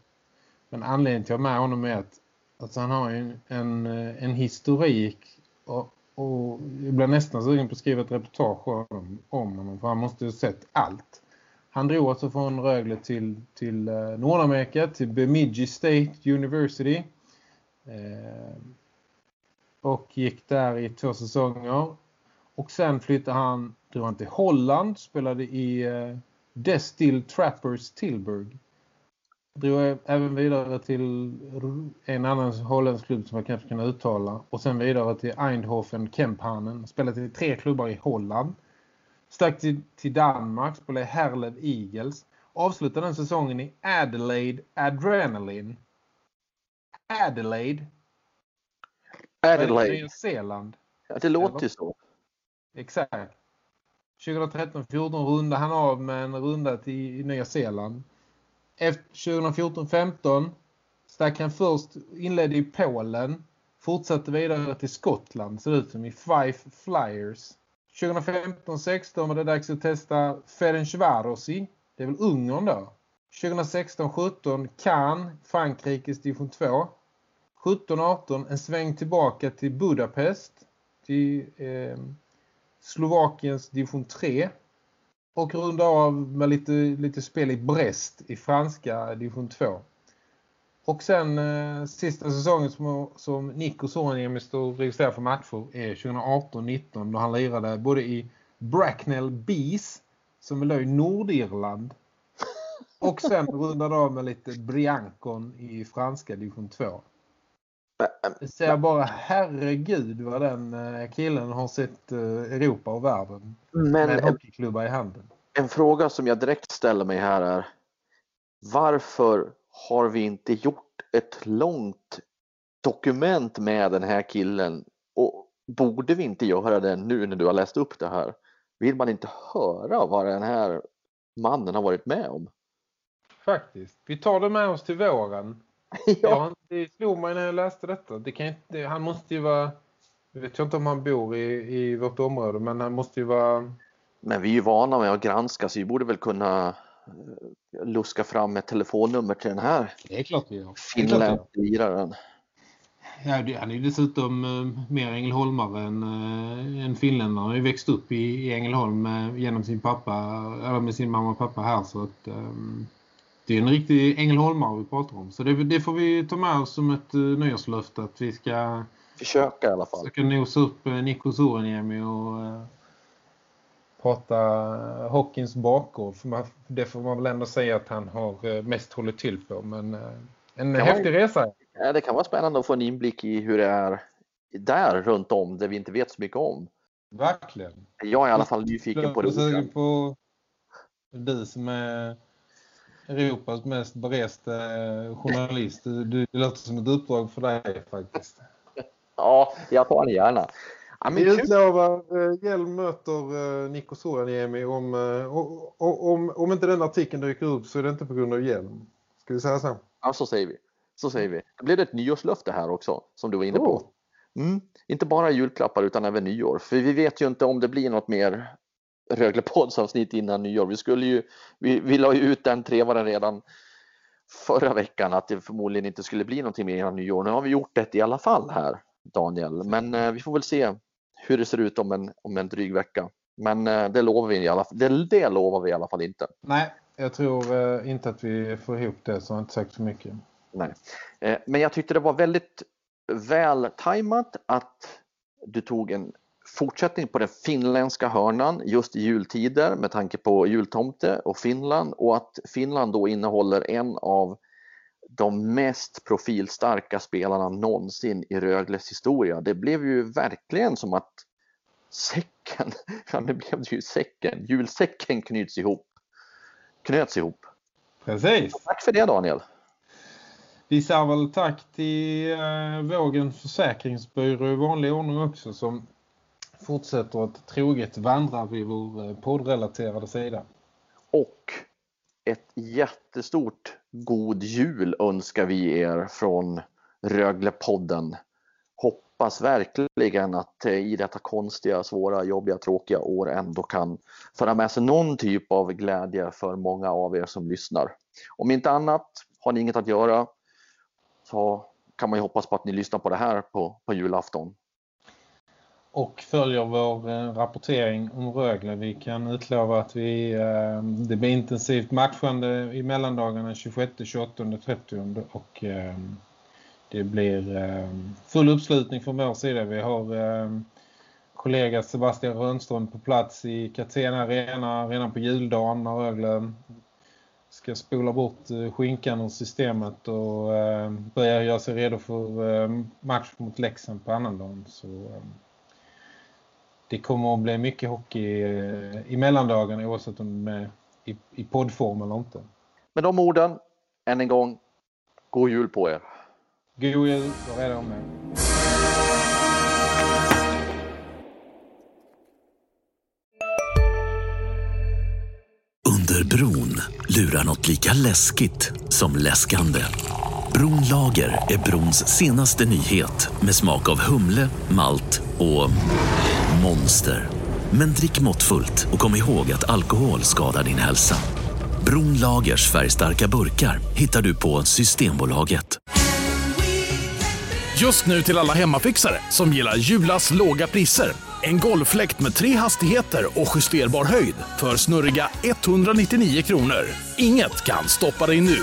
Men anledningen till att jag med honom är att Alltså han har ju en, eh, en historik och, och jag blir nästan sugen på att skriva ett reportage om, om honom för han måste ju ha sett allt. Han drog alltså från Rögle till, till eh, Nordamerika, till Bemidji State University. Eh, och gick där i två säsonger. Och sen flyttade han, drog han till Holland, spelade i eh, Destil Trappers Tilburg. Drog även vidare till en annan holländsk klubb som jag kanske kan uttala. Och sen vidare till Eindhoven Kemphanen. Spelade i tre klubbar i Holland. Stack till, till Danmark, spelade i Herlev Eagles. Avslutade den säsongen i Adelaide Adrenaline. Adelaide. Adelaide. Nya Zeeland. Ja, det låter ju så. Exakt. 2013-14 rundade han av med en runda till Nya Zeeland. 2014-15 stack han först, inledde i Polen, fortsatte vidare till Skottland, ser ut som i Five Flyers. 2015-16 var det dags att testa Ferencvarosi, det är väl Ungern då. 2016-17 Cannes, Frankrikes division 2. 17-18 en sväng tillbaka till Budapest, till eh, Slovakiens division 3 och runda av med lite, lite spel i Brest i franska division 2. Och sen eh, sista säsongen som, som Nico Sorniemi står registrerad för matcher är 2018-19 då han lirade både i Bracknell Bees som är då i Nordirland och sen rundade av med lite Briancon i franska division 2. Jag säger bara herregud vad den eh, killen har sett eh, Europa och världen. Men med hockeyklubba i handen. en fråga som jag direkt ställer mig här är varför har vi inte gjort ett långt dokument med den här killen och borde vi inte göra det nu när du har läst upp det här? Vill man inte höra vad den här mannen har varit med om? Faktiskt. Vi tar det med oss till våren. (laughs) ja. Ja, det slog mig när jag läste detta. Det kan inte, han måste ju vara... Jag vet inte om han bor i, i vårt område, men han måste ju vara... Men vi är ju vana med att granska så vi borde väl kunna eh, luska fram ett telefonnummer till den här Det är klart vi gör. finländska liraren. Ja, det- han är ju dessutom eh, mer ängelholmare än, uh, än finländare. Han har ju växt upp i, i Ängelholm med, genom sin pappa, eller med sin mamma och pappa här. Så att, ehm, det är en riktig ängelholmare vi pratar om. Så det, det får vi ta med oss som ett uh, nyårslöfte att vi ska Försöka i alla fall. försöka nosa upp uh, Niko Soreniemi och uh, prata hockeyns bakgård. För man, det får man väl ändå säga att han har uh, mest hållit till på. Men en Ja. häftig resa. Ja, det kan vara spännande att få en inblick i hur det är där runt om där vi inte vet så mycket om. Verkligen. Jag är i alla fall nyfiken på det. På du som är Europas mest bereste journalist. Du, det låter som ett uppdrag för dig faktiskt. Ja, jag tar det gärna. Ja, men Vi utlovar eh, Hjelm möter eh, Niko Soraniemi om, eh, om, om inte den artikeln dyker upp så är det inte på grund av Hjelm. Ska vi säga så? Ja, så säger vi. Så säger vi. Det blev det ett nyårslöfte här också, som du var inne på. Mm. Inte bara julklappar utan även nyår. För vi vet ju inte om det blir något mer Rögle-poddsavsnitt innan nyår. Vi, skulle ju, vi, vi la ju ut den trevaren redan förra veckan att det förmodligen inte skulle bli någonting mer innan nyår. Nu har vi gjort det i alla fall här, Daniel. Men eh, vi får väl se hur det ser ut om en, om en dryg vecka. Men eh, det, lovar vi i alla, fall- det, det lovar vi i alla fall inte. Nej, jag tror eh, inte att vi får ihop det så jag har inte sagt så mycket. Nej. Eh, Men jag tyckte det var väldigt väl tajmat att du tog en fortsättning på den finländska hörnan just i jultider med tanke på jultomte och Finland och att Finland då innehåller en av de mest profilstarka spelarna någonsin i Rögles historia. Det blev ju verkligen som att säcken, (laughs) ja nu blev det ju säcken, julsäcken knyts ihop. Knöts ihop. Precis. Tack för det Daniel. Vi säger väl tack till eh, Vågen Försäkringsbyrå i vanlig ordning också som fortsätter att troget vandra vid vår eh, poddrelaterade sida. Och ett jättestort god jul önskar vi er från Röglepodden. Hoppas verkligen att eh, i detta konstiga, svåra, jobbiga, tråkiga år ändå kan föra med sig någon typ av glädje för många av er som lyssnar. Om inte annat, har ni inget att göra så kan man ju hoppas på att ni lyssnar på det här på, på julafton. Och följer vår eh, rapportering om Rögle. Vi kan utlova att vi, eh, det blir intensivt matchande i mellandagarna 26, 28, 30 och eh, det blir full uppslutning från vår sida. Vi har kollega Sebastian Rönnström på plats i Catena Arena redan på juldagen när Rögle ska spola bort skinkan ur systemet och börja göra sig redo för match mot Leksand på annandagen. Så det kommer att bli mycket hockey eh, i mellandagen oavsett om det är i, i poddform eller inte. Med de orden, än en gång, god jul på er! God jul, var rädda om er. Under bron lurar något lika läskigt som läskande. Bronlager är brons senaste nyhet med smak av humle, malt och monster. Men drick måttfullt och kom ihåg att alkohol skadar din hälsa. Bron Lagers färgstarka burkar hittar du på Systembolaget. Just nu till alla hemmafixare som gillar Julas låga priser. En golffläkt med tre hastigheter och justerbar höjd för snurriga 199 kronor. Inget kan stoppa dig nu.